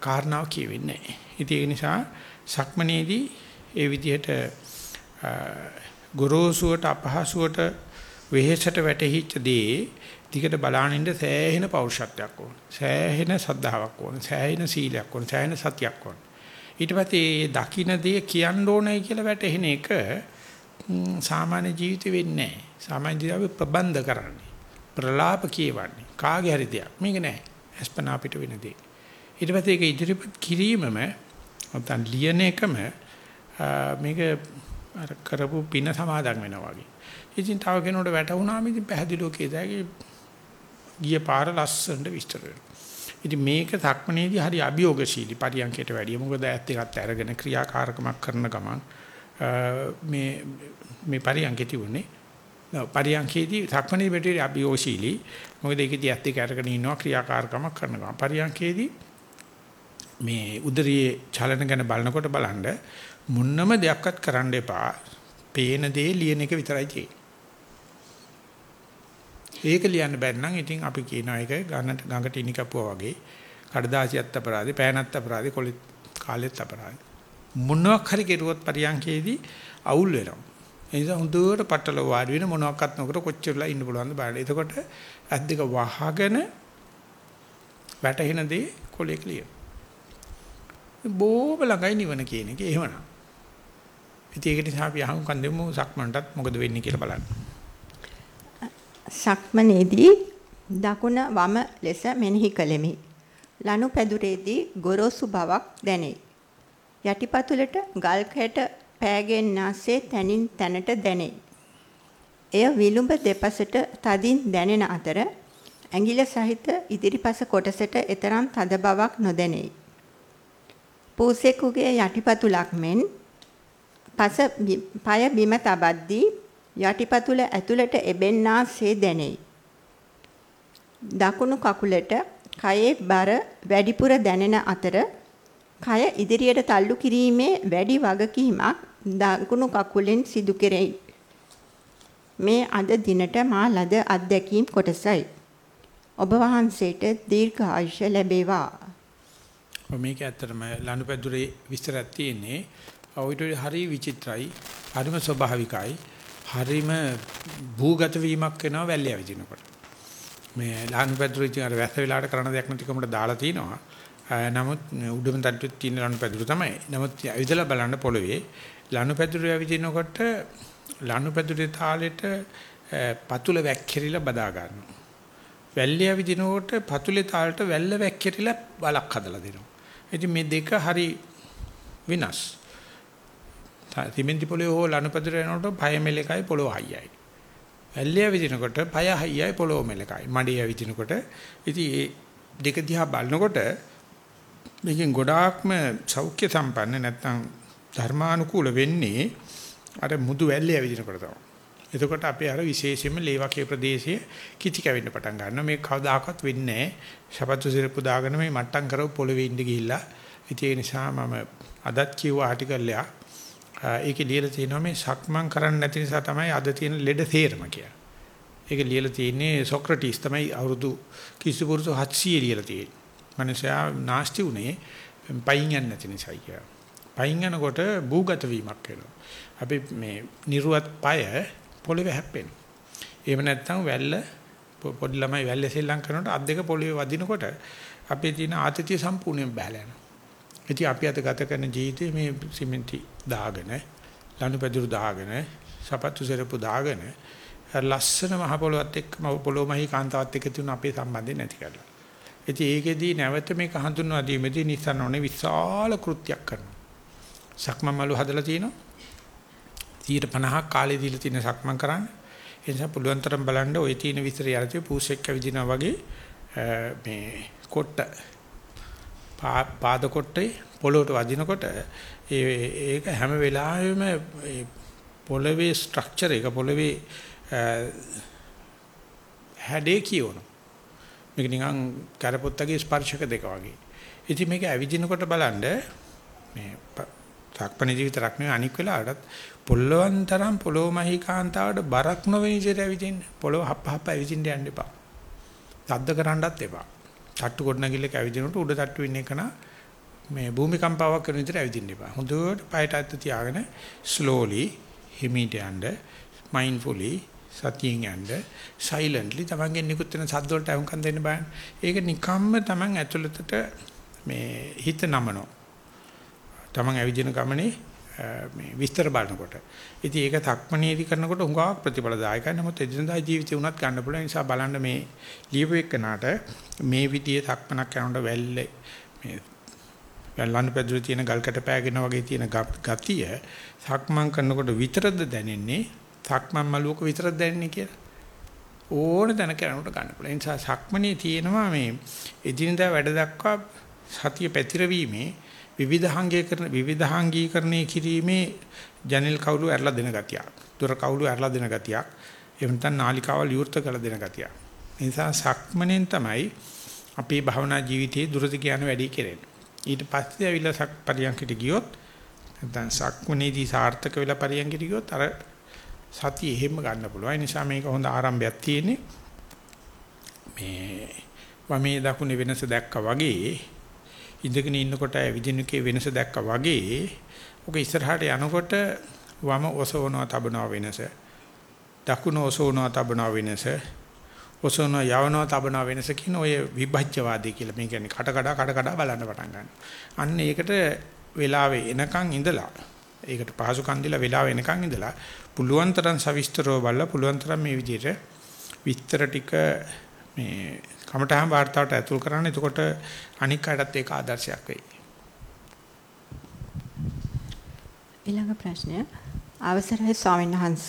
Speaker 1: කාරණාව කියවෙන්නේ නැහැ. ඉතින් ඒ නිසා සක්මනේදී ඒ විදිහට ගොරෝසුවට අපහසුවට වෙහෙසට වැටහිච්ච දේ දිගට බලානින්න සෑහෙන පෞරුෂත්වයක් ඕන. සෑහෙන සද්ධාාවක් ඕන. සෑහෙන සීලයක් ඕන. සෑහෙන සතියක් ඕන. ඊට පස්සේ දකින්න දේ කියන්න ඕනයි කියලා වැටහෙන එක සාමාන්‍ය ජීවිතෙ වෙන්නේ නැහැ. සාමාන්‍ය ජීවිතේ ප්‍රබන්ධ කරන්නේ. ප්‍රලාප කියවන්නේ. කාගේ හරි දෙයක්. මේක නෑ. අස්පනා අපිට වෙන දේ. ඊට පස්සේ ඒක ඉදිරිපත් කිරීමම නැත්නම් ලියන එකම මේක අර කරපු පින සමාදන් වෙනවා වගේ. ඉතින් තව කෙනෙකුට වැටුණාම ඉතින් පැහැදිලිව කියදාගේ ගිය පාර ලස්සනට විස්තර වෙනවා. ඉතින් මේක සක්මනේදී හරි අභියෝගශීලී පරියන්කයට වැඩිය. මොකද ඇත්ත එකත් අරගෙන ක්‍රියාකාරකමක් කරන ගමන් මේ මේ පරියන්කේ තිබුණේ පරියන්කේදී සක්මනේ බෙටේ අභියෝගශීලී. මොකද ඒකදී ඇත්ත එක අරගෙන ඉන්නවා ක්‍රියාකාරකමක් කරන ගමන්. පරියන්කේදී මේ උදරියේ චලන ගැන බලනකොට බලන්න මුන්නම දෙයක්වත් කරන්න එපා. පේන දේ ලියන එක විතරයි තියෙන්නේ. ඒක ලියන්න බැරි නම් ඉතින් අපි කියනවා ඒක ගඟට ගඟට ඉනි කපුවා වගේ කඩදාසියත් අපරාධේ පෑනත් අපරාධේ කොලෙත් කාලෙත් අපරාධේ මොනවක් හරි කෙරුවොත් පරියන්කේදී අවුල් වෙනවා ඒ නිසා හොඳට පట్టල වාඩි වෙන මොනවාක්වත් නොකර කොච්චරලා ඉන්න පුළුවන්ද බලන්න එතකොට ඇස් දෙක වහගෙන වැටෙන දේ කොලේ ක්ලියර් බෝබ ළඟයි නිවන කියන එක එහෙමනම් ඉතින් ඒක නිසා අපි අහුම්කන් දෙමු සක්මන්ටත් මොකද වෙන්නේ කියලා බලන්න
Speaker 2: සක්මනේදී දකුණ වම ලෙස මෙනෙහි කළෙමි. ලනු පැදුරේදී ගොරෝසු බවක් දැනේ. යටිපතුලට ගල් කැට පෑගෙන්නාසේ තනින් තැනට දැනේ. එය විලුඹ දෙපසට තදින් දැනෙන අතර ඇඟිල්ල සහිත ඉදිරිපස කොටසට එතරම් තද බවක් නොදැනේ. පූසෙකුගේ යටිපතුලක් මෙන් පස পায় බිම තබද්දී යටිපතුල ඇතුළට එබෙන්නාසේ දැනේ. දකුණු කකුලට කයේ බර වැඩිපුර දැනෙන අතර කය ඉදිරියට තල්ලු කිරීමේ වැඩි වගකීමක් දකුණු කකුලෙන් සිදු කෙරෙයි. මේ අද දිනට මා ලද අත්දැකීම් කොටසයි. ඔබ වහන්සේට දීර්ඝ ආයුෂ ලැබේවා.
Speaker 1: මේක ඇත්තටම ලනුපැදුරේ විස්තරයක් තියෙන්නේ. ඔයිට හරි විචිත්‍රයි, හරිම ස්වභාවිකයි, හරිම භූගත වීමක් වෙනවා වැල්ලිය විදිනකොට. මේ ලනුපැදුරේ ඉතින් අර වැස්ස වෙලාවට කරන දෙයක් නැතිකමට දාලා තිනවා. නමුත් උඩම තට්ටුවේ තියෙන ලනුපැදුර තමයි. නමුත් ඇවිදලා බලන්න පොළවේ ලනුපැදුරේ ඇවිදිනකොට ලනුපැදුරේ තාලෙට පතුල වැක්කිරිලා බදා ගන්නවා. වැල්ලිය විදිනකොට පතුලේ තාලට වැල්ල වැක්කිරිලා බලක් හදලා දෙනවා. ඉතින් මේ දෙක හරි විනාශ. සිමෙන්ති පොළේ හෝ ලනුපැදුර යනකොට පය මෙලකයි පොළොව හයියයි. වැල්ලිය විදිනකොට පය හයියයි පොළොව මෙලකයි. මඩේ විදිනකොට ඉතින් මේ දෙක දිහා බලනකොට මේකෙන් ගොඩාක්ම සෞඛ්‍ය සම්පන්න නැත්නම් ධර්මානුකූල වෙන්නේ අර මුදු වැල්ලේ විදිනකොට තමයි. එතකොට අපේ අර විශේෂයෙන්ම ලේවකේ ප්‍රදේශයේ කිචි කැවෙන්න පටන් ගන්නවා. මේ කවදාකවත් වෙන්නේ නැහැ. ශපතු සිරපු දාගෙන මේ මට්ටම් කරව පොළවේ ඉඳ ගිහිල්ලා. ඒ නිසා මම අදත් කිව්ව ආටිකල් එකක්. ඒකේ ලියලා තියෙනවා මේ සක්මන් කරන්න නැති නිසා තමයි අද තියෙන ලෙඩ තේරම කියලා. ඒක ලියලා තියෙන්නේ සොක්‍රටිස් තමයි අවුරුදු කිසිපුරුදු 700 ලියලා තියෙන්නේ. මනුෂයා නාස්ති උනේ පයින් යන්නේ නැති නිසායි කියලා. පයින් යනකොට භූගත වීමක් වෙනවා. අපි මේ නිර්වත් পায় පොළවේ හැප්පෙන. එහෙම නැත්නම් වැල්ල පොඩි ළමයි වැල්ලේ සෙල්ලම් කරනකොට අත් දෙක පොළවේ වදිනකොට අපේ තියෙන ආතතිය සම්පූර්ණයෙන් බහලා යනවා. ඉතින් අපි අද ගත කරන ජීවිතේ මේ සිමෙන්ති දාගෙන, ලනුපැදුරු දාගෙන, සපත්තු සෙරපු දාගෙන ලස්සන මහ පොළොවත් එක්ක පොළොමහි කාන්තාවත් එක්ක තියෙන අපේ සම්බන්ධය නැති කරලා. ඉතින් ඒකෙදී නැවත මේක හඳුන්වා දීමේදී Nissan ඕනේ විශාල කෘත්‍යයක් කරනවා. සක්මන් මළු හදලා තිනවා. 50ක් කාලේ දීලා තියෙන සක්මන් කරන්න. ඒ නිසා පුළුවන් තරම් බලන්න ওই තියෙන විතර යරතේ පූසෙක් කවිදිනා වගේ මේ කොට්ට පාද කොට්ටේ පොළොවට වදිනකොට ඒක හැම වෙලාවෙම පොළවේ ස්ට්‍රක්චර් එක පොළවේ හැඩේ කියවන. මේක නිකන් කරපොත්තගේ ස්පර්ශක දෙක වගේ. ඉතින් මේක ඇවිදිනකොට බලන්න මේ සක්පණේදී විතරක් නෙවෙයි අනික් වෙලාවටත් පොළොවන් තරම් පොළොව මහීකාන්තාවට බරක් නොවෙන විදිහට ඇවිදින්න. පොළොව හප්ප හප්ප ඇවිදින්න යන්න එපා. සද්ද කරන්නත් එපා. තට්ටු කොට නැගිල්ලක ඇවිදිනකොට උඩ තට්ටු ඉන්න එකන මේ භූමිකම්පාවක් කරන විදිහට ඇවිදින්න එපා. හොඳට පයට අත් තියාගෙන slowly හිමීට යන්න mindfully සතියෙන් යන්න silently තමන්ගෙන් නිකුත් වෙන සද්ද වලට අහුම්කම් දෙන්න බෑ. ඒක නිකම්ම තමන් ඇතුළතට මේ හිත නමනවා. තමන් ඇවිදින ගමනේ මේ විස්තර බලනකොට. ඉතින් ඒක තක්මනේදී කරනකොට හුඟක් ප්‍රතිඵලදායකයි. නමුත් එදිනදා ජීවිතේ උනත් ගන්න පුළුවන් නිසා බලන්න මේ ලියපු එක්කනට මේ විදිහේ තක්මනක් කරනකොට වැල්ලේ මේ වැල්ලන් පැදුරේ තියෙන ගල්කට පෑගෙන වගේ තියෙන ගතිය සක්මන් කරනකොට විතරද දැනෙන්නේ සක්මන් මලුවක විතරද දැනෙන්නේ කියලා. ඕන තැන කරනකොට ගන්න පුළුවන්. ඒ නිසා සක්මනේ තියෙනවා මේ එදිනදා වැඩ දක්වා සතිය පැතිරවීමේ විවිධාංගීකරණ විවිධාංගීකරණය කිරීමේ ජනෙල් කවුළු ඇරලා දෙන ගතියක්. දොර කවුළු ඇරලා දෙන ගතියක්. එහෙම නැත්නම් නාලිකාවල් විවෘත කරලා දෙන ගතියක්. ඒ නිසා සක්මණෙන් තමයි අපේ භවනා ජීවිතයේ දුරද කියන වැඩි කෙරෙන්නේ. ඊට පස්සේ ඇවිල්ලා සක් පරියන්කට ගියොත් නැත්නම් සක්මණේදී සාර්ථක වෙලා පරියන්කට ගියොත් අර සතිය එහෙම ගන්න පුළුවන්. ඒ නිසා මේක හොඳ ආරම්භයක් තියෙන්නේ. මේ වමේ දකුණේ වෙනස දැක්කා වගේ ඉඳගෙන ඉන්නකොට විදිනුකේ වෙනස දැක්කා වගේ ඔක ඉස්සරහට යනකොට වම ඔසවනවා තබනවා වෙනස. දකුණ ඔසවනවා තබනවා වෙනස. ඔසවනවා යවනවා තබනවා වෙනස කියන ඔය විභජ්‍යවාදී කියලා. මේ කියන්නේ කඩ කඩ කඩ කඩ බලන්න පටන් ගන්නවා. අන්න ඒකට වෙලාවේ එනකන් ඉඳලා ඒකට පහසුකම් දීලා වෙලාව එනකන් ඉඳලා පුළුවන් තරම් සවිස්තරව බලලා පුළුවන් තරම් මේ විදිහට විස්තර ටික මේ කමඨහන් වார்த்தාවට ඇතුල් කරන්න. එතකොට අනික් අයටත් ඒක ආදර්ශයක් වෙයි.
Speaker 2: ඊළඟ ප්‍රශ්නය අවසරයි ස්වාමීන් වහන්ස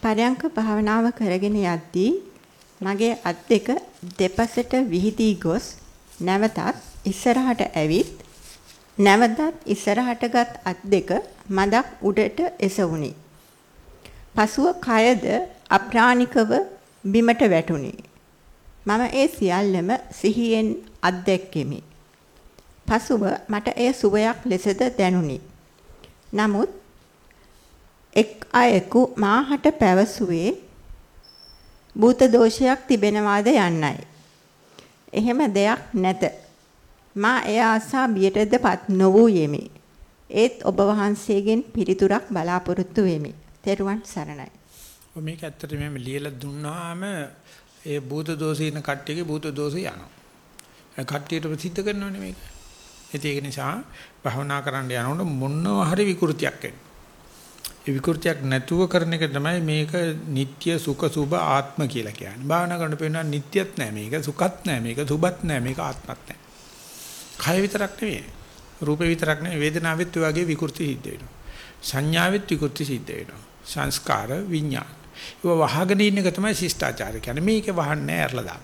Speaker 2: පරයන්ක භාවනාව කරගෙන යද්දී මගේ අත් දෙක දෙපසට විහිදී ගොස් නැවතත් ඉස්සරහට ඇවිත් නැවතත් ඉස්සරහටගත් අත් දෙක මදක් උඩට එසවුනි. පසුව කයද අප්‍රාණිකව බිමට වැටුනි. මම ඒ සියල්ලම සිහියෙන් අත්දැක්කෙමි. පසුව මට එය සුවයක් ලෙසද දැනුනි. නමුත් එක් අයෙකු මාහට පැවසුවේ භූත දෝෂයක් තිබෙනවාද යන්නයි. එහෙම දෙයක් නැත. මා එය ආසා බියටදපත් නොවූ යෙමි. ඒත් ඔබ වහන්සේගෙන් පිළිතුරක් බලාපොරොත්තු වෙමි. තෙරුවන් සරණයි.
Speaker 1: මේක ඇත්තටම මම ලියලා දුන්නාම ඒ භූත දෝෂේ ඉන්න කට්ටියගේ භූත දෝෂේ යනවා. කට්ටියට ප්‍රසිද්ධ කරනවනේ මේක. ඒත් ඒක නිසා භවනා කරන්න යනකොට මොනවා හරි විකෘතියක් එනවා. ඒ විකෘතියක් නැතුව කරන එක තමයි මේක නিত্য සුඛ සුභ ආත්ම කියලා කියන්නේ. භවනා කරන පේනවා නিত্যත් නැහැ මේක, සුඛත් නැහැ මේක, සුභත් නැහැ මේක, ආත්මත් නැහැ. කය විතරක් නෙවෙයි. රූපේ විතරක් නෙවෙයි වේදනාවෙත් ඔයගේ විකෘති සිද්ධ වෙනවා. සංඥාවෙත් විකෘති සිද්ධ වෙනවා. සංස්කාර විඥාන ඒක වහගෙන ඉන්න එක තමයි ශිෂ්ටාචාරය කියන්නේ. මේක වහන්නේ නැහැ අරලා දාන්න.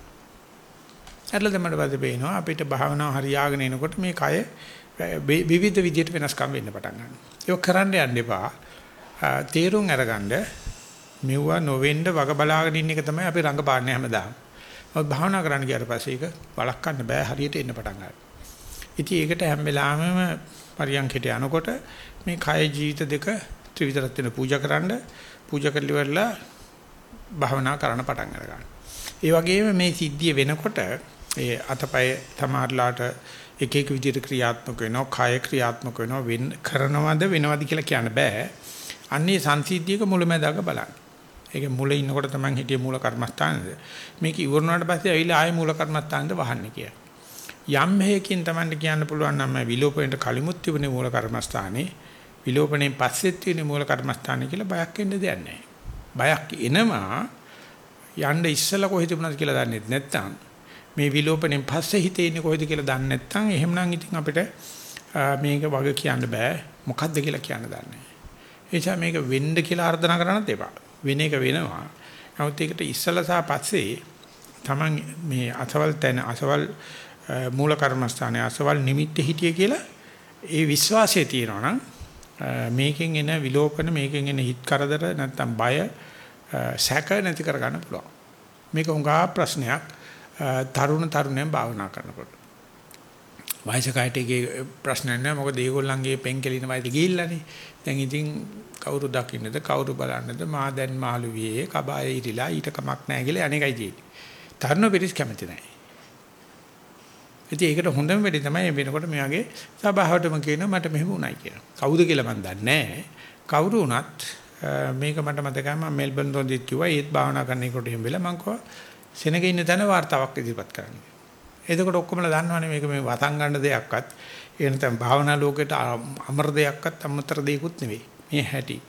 Speaker 1: අරලා දැම්මට පස්සේ පේනවා අපිට භාවනාව හරියාගෙන එනකොට මේ කය විවිධ විදිහට වෙනස්කම් වෙන්න පටන් ගන්නවා. ඒක කරන්න යන්න එපා. තීරුම් අරගන්න මෙවුවා නොවෙන්න වග බලාගෙන ඉන්න එක තමයි අපි රංගපාන්නේ හැමදාම. මොකද භාවනා කරන්න ගියාට පස්සේ ඒක වළක්වන්න බෑ හරියට එන්න පටන් ගන්නවා. ඉතින් ඒකට හැම වෙලාවෙම පරියන්කට යනකොට මේ කය ජීවිත දෙක ත්‍රිවිධ රත්න පූජා කරන්න පූජා කරලිවලා භාවනා කරන්න පටන් අරගන්න. ඒ වගේම මේ සිද්ධිය වෙනකොට ඒ අතපය තමාරලාට එක එක විදිහට ක්‍රියාත්මක වෙනවා, කය ක්‍රියාත්මක වෙනවා, වෙන කරනවද වෙනවද කියලා කියන්න බෑ. අන්නේ සංසිද්ධියක මුලැමැදාක බලන්න. ඒක මුල ඉන්නකොට තමයි හිටියේ මූල කර්මස්ථානද. මේක ඉවරනාට පස්සේ ඇවිල්ලා ආයේ මූල කර්මස්ථානද වහන්නේ කියලා. යම් හේකින් Tamanට කියන්න පුළුවන් නම් විලෝපණයට කලිමුත් තිබුණේ මූල කර්මස්ථානේ විලෝපණයෙන් පස්සෙත් තියෙන මූල කර්මස්ථානේ කියලා බයක් වෙන්න දෙයක් නැහැ. බයක් එනවා යන්න ඉස්සලා කොහෙද තිබුණාද කියලා දන්නේ නැත්නම් මේ විලෝපණයෙන් පස්සේ හිතේ ඉන්නේ කොහෙද කියලා දන්නේ නැත්නම් එහෙමනම් ඉතින් අපිට මේක වග කියන්න බෑ මොකද්ද කියලා කියන්න දන්නේ නැහැ. ඒ නිසා මේක වෙන්න කියලා ආර්දනා කරන්නත් එපා. වෙන එක වෙනවා. නමුත් ඒකට ඉස්සලා සහ පස්සේ Taman මේ අසවල් තැන අසවල් මූල කර්මස්ථානයේ අසවල් නිමිත්තේ හිටිය කියලා ඒ විශ්වාසය තියෙනවා නම් මේකෙන් එන විලෝපන මේකෙන් එන හිත් කරදර නැත්තම් බය සැක නැති කර ගන්න පුළුවන්. මේක උඟා ප්‍රශ්නයක් තරුණ තරුණයන් භාවනා කරනකොට. වයසක අයටගේ ප්‍රශ්න නැහැ මොකද ඒගොල්ලන්ගේ පෙන්කෙලින වයස ගිහිල්ලානේ. දැන් ඉතින් කවුරු දකින්නද කවුරු බලන්නද මා දැන් මාළු වියේ කබායේ ඉරිලා ඊට කමක් නැහැ කියලා අනේකයි තියෙන්නේ. තරුණ පිරිස් කැමති නැහැ. ඉතින් ඒකට හොඳම වෙලේ තමයි වෙනකොට මේ වගේ සභාවටම කියනවා මට මෙහෙම වුණයි කියලා. කවුද කියලා මන් දන්නේ කවුරු වුණත් මේක මට මතකයි මම මෙල්බන් රොන්දිත් කිව්වා ඒත් භාවනා කරනකොට එහෙම වෙලා මං කිව්වා සෙනග ඉන්න තැන වார்த்தාවක් ඉදිරිපත් කරන්න. එතකොට ඔක්කොමලා දන්නවනේ මේක මේ වතන් ගන්න දෙයක්වත් ඒ නැත්නම් භාවනා ලෝකෙට අමර දෙයක්වත් අමතර දෙයක්වත් නෙවෙයි. මේ හැටි.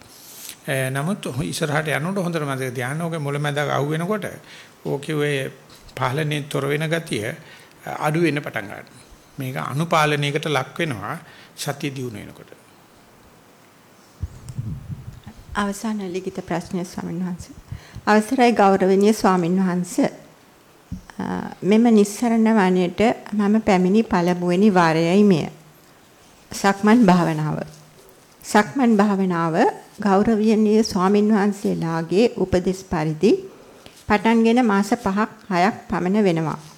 Speaker 1: නමුත් ඉස්සරහට යනකොට හොඳට මතක තියාගන්න ඕකේ මුලැමැදක් අහු වෙනකොට ඕකේ ඔය පහළනේ තොර වෙන ගතිය අඩු වෙන්න පටන් ගන්නවා. මේක අනුපාලනයකට ලක් වෙනවා සතිය දිනු වෙනකොට.
Speaker 2: අවසාන ලිඛිත ප්‍රශ්නය ස්වාමීන් වහන්සේ. අවසරයි ගෞරවනීය ස්වාමීන් වහන්සේ. මෙම නිස්සරණ වනයේට මම පැමිණි පළමුවෙනි වාරයයි මෙය. සක්මන් භාවනාව. සක්මන් භාවනාව ගෞරවනීය ස්වාමින් වහන්සේලාගේ උපදෙස් පරිදි පටන්ගෙන මාස 5ක් 6ක් පමණ වෙනවා.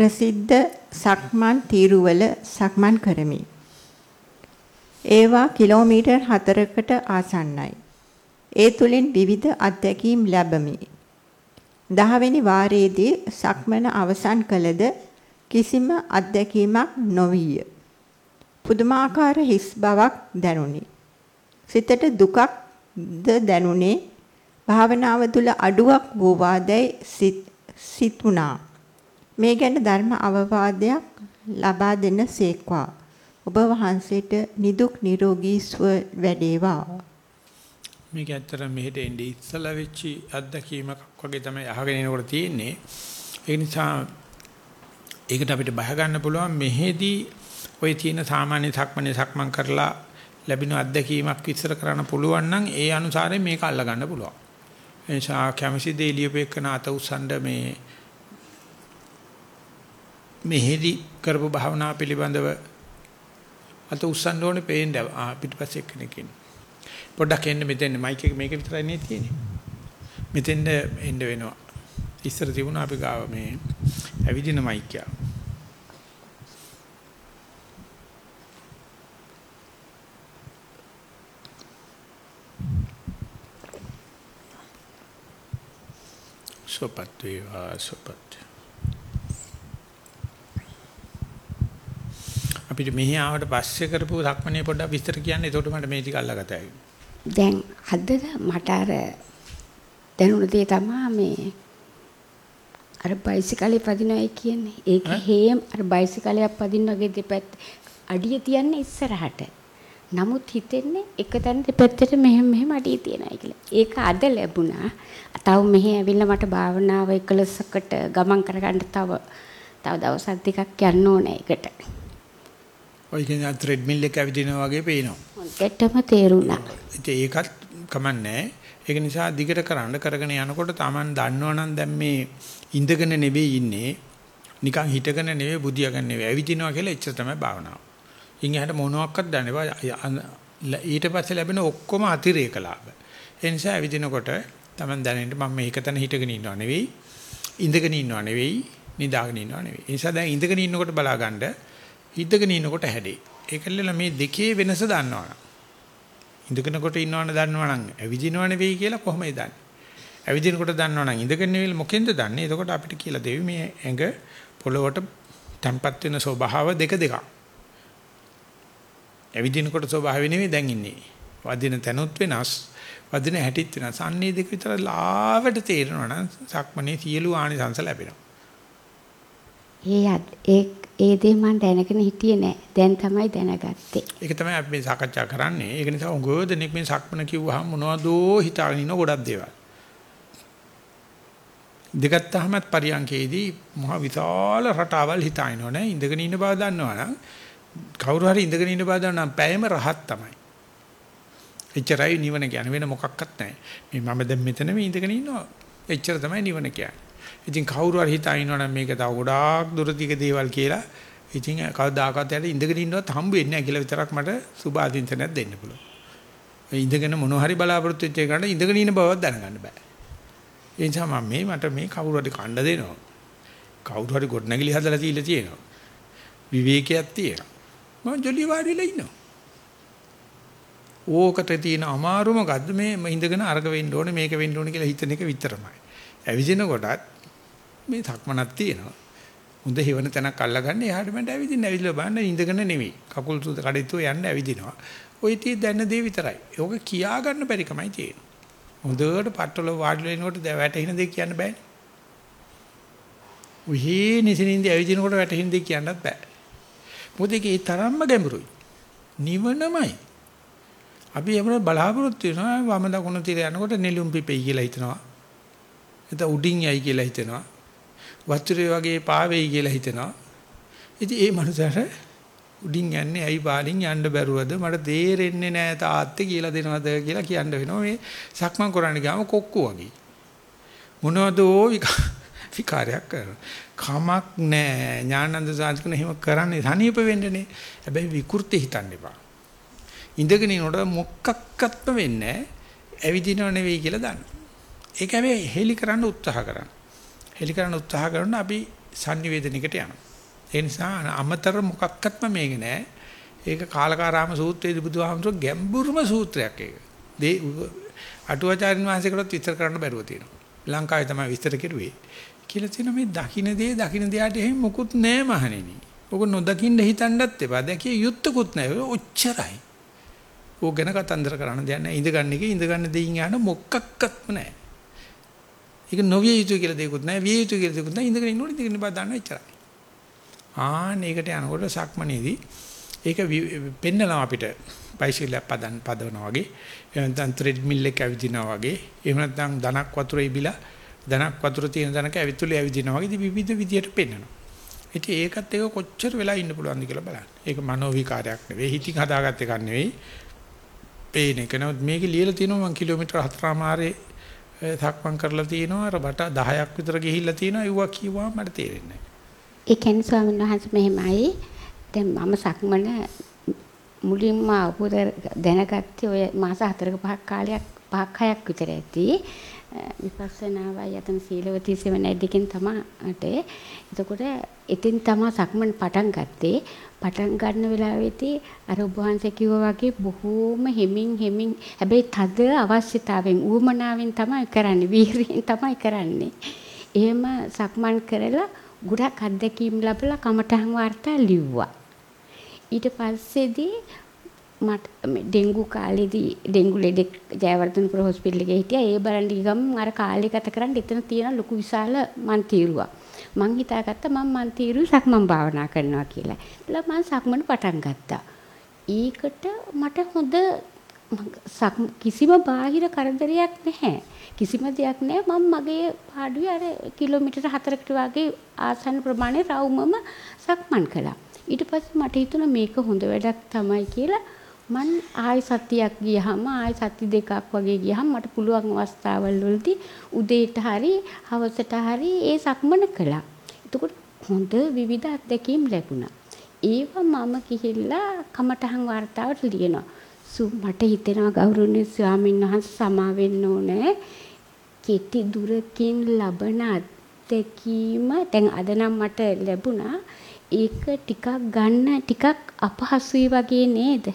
Speaker 2: ප්‍රසිද්ධ සක්මන් තීරුවල සක්මන් කරමි. ඒවා කිලෝමීටර් 4කට ආසන්නයි. ඒ තුලින් විවිධ අත්දැකීම් ලැබමි. 10 වෙනි වාරයේදී සක්මන අවසන් කළද කිසිම අත්දැකීමක් නොවිය. පුදුමාකාර හිස් බවක් දැනුනි. සිතට දුකක්ද දැනුනේ භාවනාව තුළ අඩුවක් වූවාදයි සිතුණා. මේ ගැන ධර්ම අවවාදයක් ලබා දෙන සේක්වා. ඔබ වහන්සේට නිදුක් නිරෝගී සුව වැඩේවා.
Speaker 1: මේක ඇත්තට මෙහෙට එන්නේ ඉස්සලා වෙච්චි අත්දැකීමක් වගේ තමයි අහගෙන එනකොට තියෙන්නේ. ඒ නිසා ඒකට අපිට බහ ගන්න පුළුවන් මෙහෙදී ওই තියෙන සාමාන්‍ය සක්මනේ සක්මන් කරලා ලැබෙන අත්දැකීමක් විස්තර කරන්න පුළුවන් නම් ඒ අනුසාරයෙන් මේක අල්ල ගන්න පුළුවන්. ඒ නිසා කැමැසි දේ ලියපෙකන අත උස්සන්න මේ මෙහෙදි කරපු භාවනා පිළිබඳව අත උස්සන්න ඕනේ පේන්න පිටිපස්සේ කෙනෙක් ඉන්නේ. පොඩ්ඩක් එන්න මෙතෙන් මයික් එක මේක විතරයි නේ තියෙන්නේ. මෙතෙන්ද එන්න වෙනවා. ඉස්සර තිබුණා අපි ගාව මේ ඇවිදින මයික් එක. සොපත් වේවා සොපත් අපිට මෙහි ආවට පස්සේ කරපු සක්මනේ පොඩ්ඩක් විස්තර කියන්න එතකොට මට මේ ටික අල්ලගතයි
Speaker 3: දැන් අදද මට අර දැනුණ දේ තමයි මේ අර බයිසිකලේ පදිනවයි කියන්නේ ඒක හේම් අර බයිසිකලයක් පදින්න වගේ දෙපැත්ත අඩිය තියන්නේ ඉස්සරහට නමුත් හිතෙන්නේ එක තැන දෙපැත්තට මෙහෙම මෙහෙම අඩිය තියනයි කියලා. ඒක අද ලැබුණා. තව මෙහෙ ඇවිල්ලා මට භාවනාව එකලසකට ගමන් කරගන්න තව තව දවස් දෙකක් යන්න ඕනේ ඒකට.
Speaker 1: ඔය කියන්නේ ත්‍රෙඩ් මිල් එක ඇවිදිනවා වගේ පේනවා.
Speaker 3: හොඳටම තේරුණා.
Speaker 1: ඒකත් කමන්නේ. ඒක නිසා දිගට කරන්න කරගෙන යනකොට Taman දන්නවනම් දැන් මේ ඉඳගෙන ඉන්නේ. නිකන් හිටගෙන නෙවෙයි බුදියාගෙන නෙවෙයි ඇවිදිනවා කියලා එච්චර තමයි භාවනාව. ඉන් එහාට මොනවත් දන්නේ ඊට පස්සේ ලැබෙන ඔක්කොම අතිරේක ලාභ. ඒ නිසා ඇවිදිනකොට Taman දැනෙන්න මම මේක තන හිටගෙන ඉන්නව නෙවෙයි ඉඳගෙන ඉන්නව නෙවෙයි නිදාගෙන ඉන්නව නෙවෙයි. ඒ නිසා දැන් ඉඳගෙන ඉන්නකොට බලාගන්න හිටගෙන ඉන්නකොට හැදේ. ඒකල්ල මේ දෙකේ වෙනස දන්නවනම් ඉඳගෙනකොට ඉන්නවනේ දන්නවනම් ඇවිදිනව නෙවෙයි කියලා කොහොමද දන්නේ? ඇවිදිනකොට දන්නවනම් ඉඳගෙන නෙවෙයි මොකෙන්ද දන්නේ? එතකොට අපිට කියලා දෙවි මේ ඇඟ පොළොවට තැම්පත් වෙන ස්වභාව දෙක දෙකක්. ඇවිදිනකොට ස්වභාවය නෙවෙයි දැන් ඉන්නේ. වදින තැනුත් වෙනස්, වදින හැටිත් වෙනස්. අන්නේ දෙක විතර ලාවට තේරෙනවා නම් සක්මනේ සියලු ආනිසංස ලැබෙනවා.
Speaker 3: ඒ ඒ ඒ දේ මම දැනගෙන හිටියේ නෑ. දැන් තමයි දැනගත්තේ.
Speaker 1: ඒක තමයි අපි මේ සාකච්ඡා කරන්නේ. ඒක නිසා උගෝ දෙනෙක් මේ සක්මන කිව්වහම මොනවදෝ හිතාගෙන ඉන්න ගොඩක් දේවල්. ඉඳගත්තාමත් පරියන්කේදී මහ විශාල රටාවල් හිතාිනව නෑ. ඉඳගෙන ඉන්න බව දන්නවනම් කවුරු හරි ඉඳගෙන ඉන්න බව දන්නම් පැයම රහත් තමයි. එච්චරයි නිවන කියන්නේ වෙන මොකක්වත් නැහැ. මේ මම දැන් මෙතන මේ ඉඳගෙන ඉන්නවා. එච්චර තමයි නිවන කියන්නේ. ඉතින් කවුරු හරි හිතා ඉන්නවනම් මේක තව ගොඩාක් දුරදිග දේවල් කියලා ඉතින් කවදාකවත් යට ඉඳගෙන ඉන්නවත් හම්බ වෙන්නේ නැහැ කියලා විතරක් මට සුභාදින්තනයක් දෙන්න පුළුවන්. ඒ ඉඳගෙන මොන හරි බලාපොරොත්තු වෙච්ච එකට ඉඳගෙන ඉන්න බවක් දැනගන්න බෑ. ඒ නිසා මම මේ මට මේ කවුරු හරි කණ්ඩ දෙනවා. කවුරු හරි ගොඩනැගිලි හදලා තියලා තියෙනවා. විවේකයක් තියෙනවා. මම ජොලි වාඩිලා ඉන්නවා. ඕකට තියෙන අමාරුම මොකද්ද මේ ඉඳගෙන අර්ග වෙන්න ඕනේ මේක වෙන්න ඕනේ කියලා හිතන එක විතරමයි. ඇවිදින කොටත් මේ සක්මනක් තියෙනවා. හොඳ හිවන තැනක් අල්ලගන්න එහාට මට ඇවිදින්න ඇවිදලා බලන්න ඉඳගෙන නෙවෙයි. කකුල් සුද කඩਿੱතුව යන්න ඇවිදිනවා. ওই තී දැන දේ විතරයි. ඕක කියා ගන්න බැරි කමයි තියෙන්නේ. හොඳට පට්ටල වාඩිලා ඉනකොට වැටෙන දේ කියන්න බෑනේ. උහි නිසින්ින්ද ඇවිදිනකොට වැටෙන දේ කියන්නත් බෑ. මොකද ඒකේ තරම්ම ගැඹුරුයි. නිවනමයි. අපි එහෙම බලාපොරොත්තු වෙනවා වම දකුණ තිර යනකොට නෙළුම් පිපෙයි කියලා හිතනවා. එතන උඩින් යයි කියලා හිතනවා. වතුරේ වගේ පාවෙයි කියලා හිතනවා. ඉතින් ඒ මනුස්සයාට උඩින් යන්නේ ඇයි පාලින් යන්න බැරුවද? මට තේරෙන්නේ නැහැ තාත්තේ කියලා දෙනවද කියලා කියන්න වෙනවා. මේ සක්මන් කරන්න ගියාම කොක්කු වගේ. මොනවදෝ විකාරයක් කරනවා කමක් නැහැ ඥානන්ද සාධකන එහෙම කරන්නේ සනීප වෙන්නනේ. හැබැයි විකෘති හිතන්න එපා. ඉඳගෙන ඉනකොට මොකක්වත්ම වෙන්නේ ඇවිදිනව නෙවෙයි කියලා දන්න. ඒක හැබැයි හෙලි කරන්න උත්සාහ කරන්න. හෙලි කරන්න උත්සාහ කරන අපි sannivedanaයකට යනවා ඒ නිසා අමතර මොකක්වත්ම මේක නෑ ඒක කාලකාරාම සූත්‍රයේදී බුදුහාමුදුරුවෝ ගැඹුරුම සූත්‍රයක් ඒක දේ අටුවාචාරින් වහන්සේකටත් විස්තර කරන්න බැරුව තියෙනවා ලංකාවේ තමයි විස්තර කෙරුවේ කියලා තියෙන මේ දකින්න දේ දකින්න දෙයට එහෙම මොකුත් නෑ මහණෙනි. ඔක නොදකින්න හිතන්නත් එපා. දැකිය යුත්තකුත් නෑ. ඔච්චරයි. ඕක ගැන කතන්දර කරන්න දෙයක් නෑ. ඉඳගන්න එකේ ඉඳගන්න දෙයින් යන මොකක්වත්ම නෑ. ඒක නොවිය යුතු කියලා දෙයක්වත් නෑ. විය යුතු කියලා දෙයක්වත් නෑ. ඉඳගෙන ඉන්නකොට ඉඳගෙන බා දාන්න එච්චරයි. ආන්න ඒකට යනකොට සක්මනේදී ඒක පෙන්නනවා අපිට බයිසිකලයක් පදන් පදවනවා වගේ එහෙම නැත්නම් ත්‍රෙඩ් මිල් එක ඇවිදිනවා වගේ එහෙම නැත්නම් ධනක් වතුරේ බිලා ධනක් වතුර තියෙන ධනක ඇවිතුලේ ඇවිදිනවා වගේ විවිධ විදියට පෙන්වනවා. ඉතින් ඒකත් එක කොච්චර වෙලා ඉන්න පුළුවන්ද කියලා බලන්න. ඒක මනෝ විකාරයක් නෙවෙයි හිතින් හදාගත්ත එකක් නෙවෙයි. පේන එක නමුත් මේකේ ලියලා තියෙනවා මම කිලෝමීටර් 4මාරේ සක්මන් කරලා තියෙනවා අර බට 10ක් විතර ගිහිල්ලා තියෙනවා ඒවා කිව්වා මට තේරෙන්නේ නැහැ.
Speaker 3: ඒ කියන්නේ ස්වාමීන් වහන්සේ මෙහෙමයි. දැන් මම සක්මන මුලින්ම අවබෝධ දැනගත්තේ ඔය මාස 4ක 5ක් කාලයක් 5ක් 6ක් විතර ඇති. විපස්සනාවයි අතන සීලවතී සෙවණැද්දකින් තමයි එතකොට එතින් තමයි සක්මන් පටන් ගත්තේ. පටන් ගන්න වෙලාවේදී අර ඔබ වහන්සේ කිව්වා වගේ බොහෝම හිමින් හිමින් හැබැයි තද අවශ්‍යතාවෙන් ඌමනාවෙන් තමයි කරන්නේ වීරියෙන් තමයි කරන්නේ. එහෙම සක්මන් කරලා ගොඩක් අත්දැකීම් ලැබලා කමටහන් වාර්තා ලිව්වා. ඊට පස්සේදී මට ඩෙන්ගු කාලේදී ඩෙන්ගු ලෙඩෙක් ජයවර්ධනපුර හොස්පිටල් එකේ හිටියා. ඒ බලන් ගිහම අර කාලේ ගත කරන් එතන තියෙන ලොකු විශාල මන් තීරුවක්. මං හිතාගත්තා මම මන් තීරු සක්මන් භාවනා කරනවා කියලා. ඒලා මං සක්මන් පටන් ගත්තා. ඒකට මට හොඳ කිසිම බාහිර කරදරයක් නැහැ. කිසිම දෙයක් නැහැ. මම මගේ පාඩුවේ අර කිලෝමීටර 4කට වගේ ආසන්න ප්‍රමාණය රවුමම සක්මන් කළා. ඊට පස්සේ මට හිතුණා මේක හොඳ වැඩක් තමයි කියලා මන් ආය සතියක් ගියහම ආය සති දෙකක් වගේ ගියහම මට පුළුවන් අවස්ථාවල් වලදී උදේට හරි හවසට හරි ඒ සක්මන කළා. එතකොට හොඳ විවිධ අත්දැකීම් ලැබුණා. ඒව මම ගිහිල්ලා කමටහන් වார்த்தාවට ලියනවා. සු මට හිතෙනවා ගෞරවනීය ස්වාමීන් වහන්සේ සමා වෙන්න ඕනේ. කෙටි දුරකින් ලබන අත්දැකීම දැන් අද නම් මට ලැබුණා. ඒක ටිකක් ගන්න ටිකක් අපහසුයි වගේ නේද?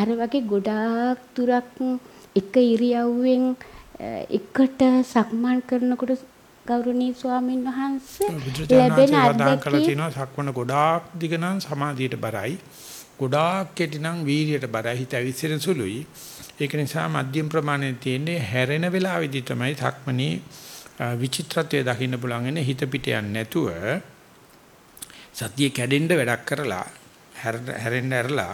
Speaker 3: අර වගේ ගොඩාක් දුරක් එක ඉරියව්වෙන් එකට සක්මන් කරනකොට ගෞරවනීය ස්වාමින් වහන්සේ ලැබෙන
Speaker 1: අත්දැකීම සක්මන ගොඩාක් දිග නම් සමාධියට බරයි. ගොඩාක් කෙටි නම් වීර්යයට බරයි. හිත ඇවිස්සෙන සුළුයි. ඒක නිසා මධ්‍යම ප්‍රමාණයේ තියෙන්නේ හැරෙන වෙලාවෙදි තමයි සක්මනේ විචිත්‍රත්වය දකින්න පුළුවන් හිත පිට යන්නේ නැතුව සතිය කැඩෙන්න වැඩක් කරලා හැරෙන්න ඇරලා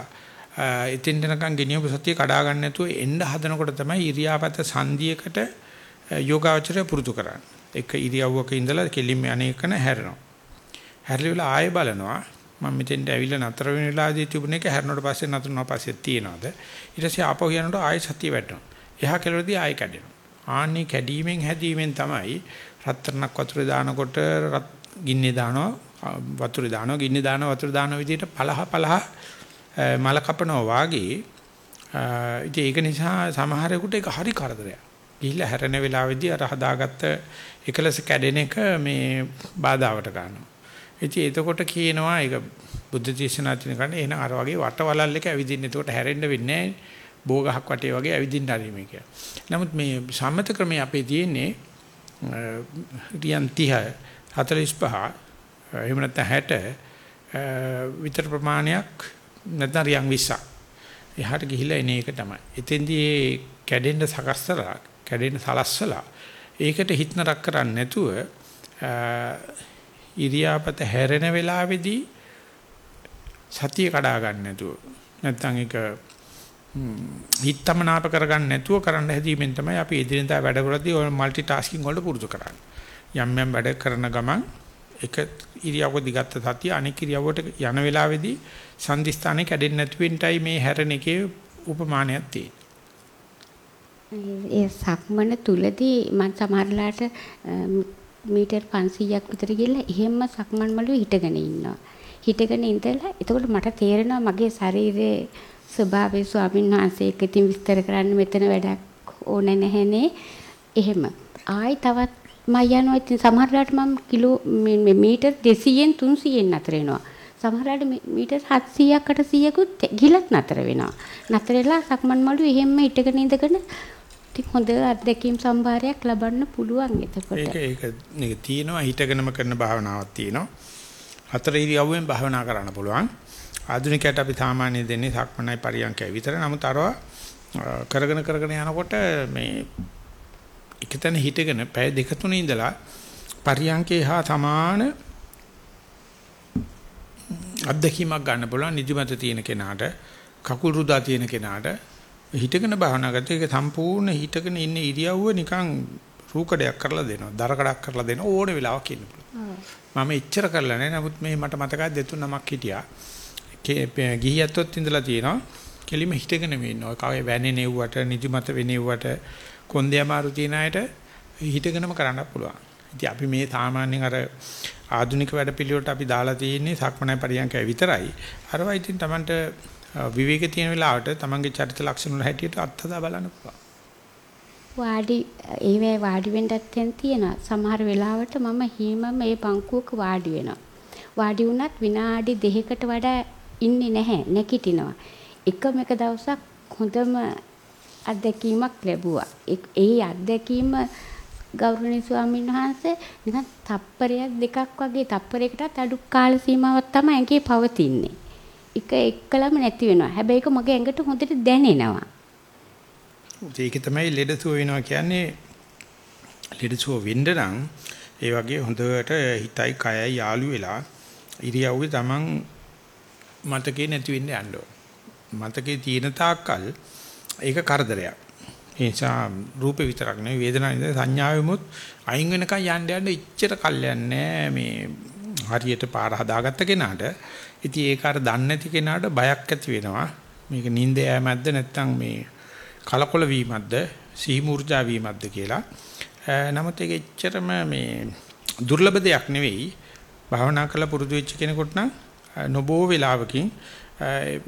Speaker 1: එතෙන් දෙනකන් ගෙනියපු සතිය කඩා ගන්න නැතුව එන්න හදනකොට තමයි ඉරියාපත සංධියකට යෝගාචරය පුරුදු කරන්නේ. එක ඉරියව්වක ඉඳලා කෙලින්ම අනේකන හැරෙනවා. හැරිලා ආයෙ බලනවා මම මෙතෙන්ට ඇවිල්ලා නතර වෙන වෙලාවදී තිබුණ එක හැරෙනකොට පස්සේ නතර වුණා පස්සේ තියනවාද ඊට පස්සේ ආපහු යනකොට ආයෙ සතිය වැටෙනවා. එහා කෙළවරදී ආයෙ කැඩෙනවා. ආන්නේ කැඩීමෙන් හැදීමෙන් තමයි රත්තරණක් වතුරේ දානකොට ගින්නේ දානවා වතුරේ දානවා ගින්නේ දානවා වතුර දානවා විදිහට පලහ පලහ මල කපනවා වාගේ ඉතින් ඒක නිසා සමහරෙකුට ඒක හරි කරදරයක්. ගිහිල්ලා හැරෙන වෙලාවේදී අර හදාගත්ත එකලස කැඩෙන එක මේ බාධාවට ගන්නවා. ඉතින් එතකොට කියනවා ඒක බුද්ධ දේශනා තියෙන කන්නේ එන අර වගේ වටවලල් එක ඇවිදින්න. එතකොට හැරෙන්න වෙන්නේ නැහැ. බෝගහක් වටේ වගේ ඇවිදින්න හරිම කියලා. නමුත් මේ සම්මත ක්‍රමයේ අපේ තියෙන්නේ රියන් 30 45 එහෙම නැත්නම් 60 විතර ප්‍රමාණයක් නැත්නම් රියන් 20ක්. එහාට ගිහිල්ලා එන එක තමයි. එතෙන්දී කැඩෙන්න සකස්සලා, කැඩෙන්න සලස්සලා ඒකට හිතනරක් කරන්නේ නැතුව ඉරියාපත හැරෙන වෙලාවේදී සතිය කඩා ගන්න නැතුව නැත්නම් ඒක හිතමනාප කරගන්න නැතුව කරන්න හැදීමෙන් තමයි අපි එදිනෙදා වැඩ කරද්දී ඔය মালටි ටාස්කින් වලට පුරුදු කරන්නේ. යම් යම් වැඩ කරන ගමන් එක ඉරියව්ව දිගත්ත සතිය අනෙක් ඉරියව්වට යන වෙලාවේදී සංදිස්ථානේ කැඩෙන්නේ නැති වෙන්නයි මේ හැරෙන එකේ උපමානයක්
Speaker 3: තියෙන්නේ. ඒ සක්මන තුලදී මම සමහරලාට මීටර් 500ක් විතර ගිහලා එහෙම්ම සක්මන් මළුවේ හිටගෙන ඉන්නවා. හිටගෙන ඉඳලා එතකොට මට තේරෙනවා මගේ ශරීරයේ ස්වභාවය ස්වාමීන් වහන්සේ එක්ක ඉතින් විස්තර කරන්න මෙතන වැඩක් ඕනේ නැහැනේ. එහෙම. ආයි තවත් මම යනවා ඉතින් සමහරලාට මම කිලෝ මීටර් 200න් 300න් අතර එනවා. සමහරවිට මීටර් 700ක් 800කුත් ගිලත් නතර වෙනවා. නතර වෙලා සක්මන් මළුවේ එහෙම්ම හිටගෙන ඉඳගෙන ටික හොඳ අත්දැකීම් සම්භාරයක් ලබන්න පුළුවන් එතකොට.
Speaker 1: ඒක ඒක නෙක තියෙනවා හිටගෙනම කරන භාවනාවක් තියෙනවා. හතර ඉරියව්වෙන් භාවනා කරන්න පුළුවන්. ආධුනිකයට අපි සාමාන්‍ය දෙන්නේ සක්මනයි පරියන්කයි විතර. නමුත් අරවා කරගෙන කරගෙන යනකොට මේ එකතැන හිටගෙන පැය දෙක තුන ඉඳලා පරියන්කේ හා සමාන අත්දැකීමක් ගන්න පුළුවන් නිදිමත තියෙන කෙනාට කකුල් රුදා තියෙන කෙනාට හිටගෙන භාවනා කරද්දී ඒක සම්පූර්ණ හිටගෙන ඉන්න ඉරියව්ව නිකන් රූකඩයක් කරලා දෙනවා. දරකඩක් කරලා දෙනවා ඕන වෙලාවක ඉන්න පුළුවන්. මම එච්චර කරලා නැහැ. නමුත් මේ මට මතකයි දෙතුන් නමක් හිටියා. ගිහියත්වත් ඉඳලා තියෙනවා. කෙලිම හිටගෙන මේ ඉන්නවා. කවේ වැන්නේ නෙව්වට, නිදිමත වෙනෙව්වට, කොන්දේ අමාරු තියන අයට හිටගෙනම කරන්න පුළුවන්. ඉතින් අපි මේ සාමාන්‍යයෙන් අර ආධුනික වැඩපිළිවෙලට අපි දාලා තියෙන්නේ සක්මණයි පරියන්කය විතරයි. අරවා ඉතින් Tamanට විවේක තියෙන වෙලාවට Tamanගේ චරිත ලක්ෂණ වල හැටියට අත්හදා බලන්න පුළුවන්.
Speaker 3: වාඩි ඒවේ වාඩි වෙන්නත් දැන් තියෙනවා. සමහර වෙලාවට මම හිමම මේ බංකුවක වාඩි වෙනවා. වාඩි වුණත් විනාඩි දෙකකට වඩා ඉන්නේ නැහැ. නැගිටිනවා. එකම එක දවසක් හොඳම අත්දැකීමක් ලැබුවා. ඒ අත්දැකීම ගෞරවනීය ස්වාමීන් වහන්සේ නිකන් තප්පරයක් දෙකක් වගේ තප්පරයකටත් අඩු කාල සීමාවක් තමයි ඇඟේ පවතින්නේ. එක එක්කලම නැති වෙනවා. හැබැයි ඒක මගේ ඇඟට හොඳට දැනෙනවා.
Speaker 1: ඒක තමයි ලෙඩසුව වෙනවා කියන්නේ ලෙඩසුව වෙන්න නම් ඒ වගේ හොඳට හිතයි කයයි යාළු වෙලා ඉරියව්වේ Taman මතකේ නැති වෙන්න යන්න ඕන. මතකේ තියෙන තාක්කල් ඒක කරදරයක්. ඒ නිසා රූපේ විතරක් නෙවෙයි වේදනාවේ සංඥාවෙමුත් අයින් වෙනකන් යන්න යන්න ඉච්චර කල්යන්නේ මේ හරියට පාර හදාගත්ත කෙනාට. ඉතින් ඒක අර දන්නේ නැති කෙනාට බයක් ඇති වෙනවා. මේක නිින්ද යෑමක්ද නැත්නම් මේ කලකොල වීමක්ද සීමුර්ජා වීමක්ද කියලා. නමුත් ඒක එච්චරම මේ දුර්ලභ දෙයක් නෙවෙයි. භාවනා කරලා පුරුදු වෙච්ච කෙනෙකුට නම් නොබෝ වෙලාවකින්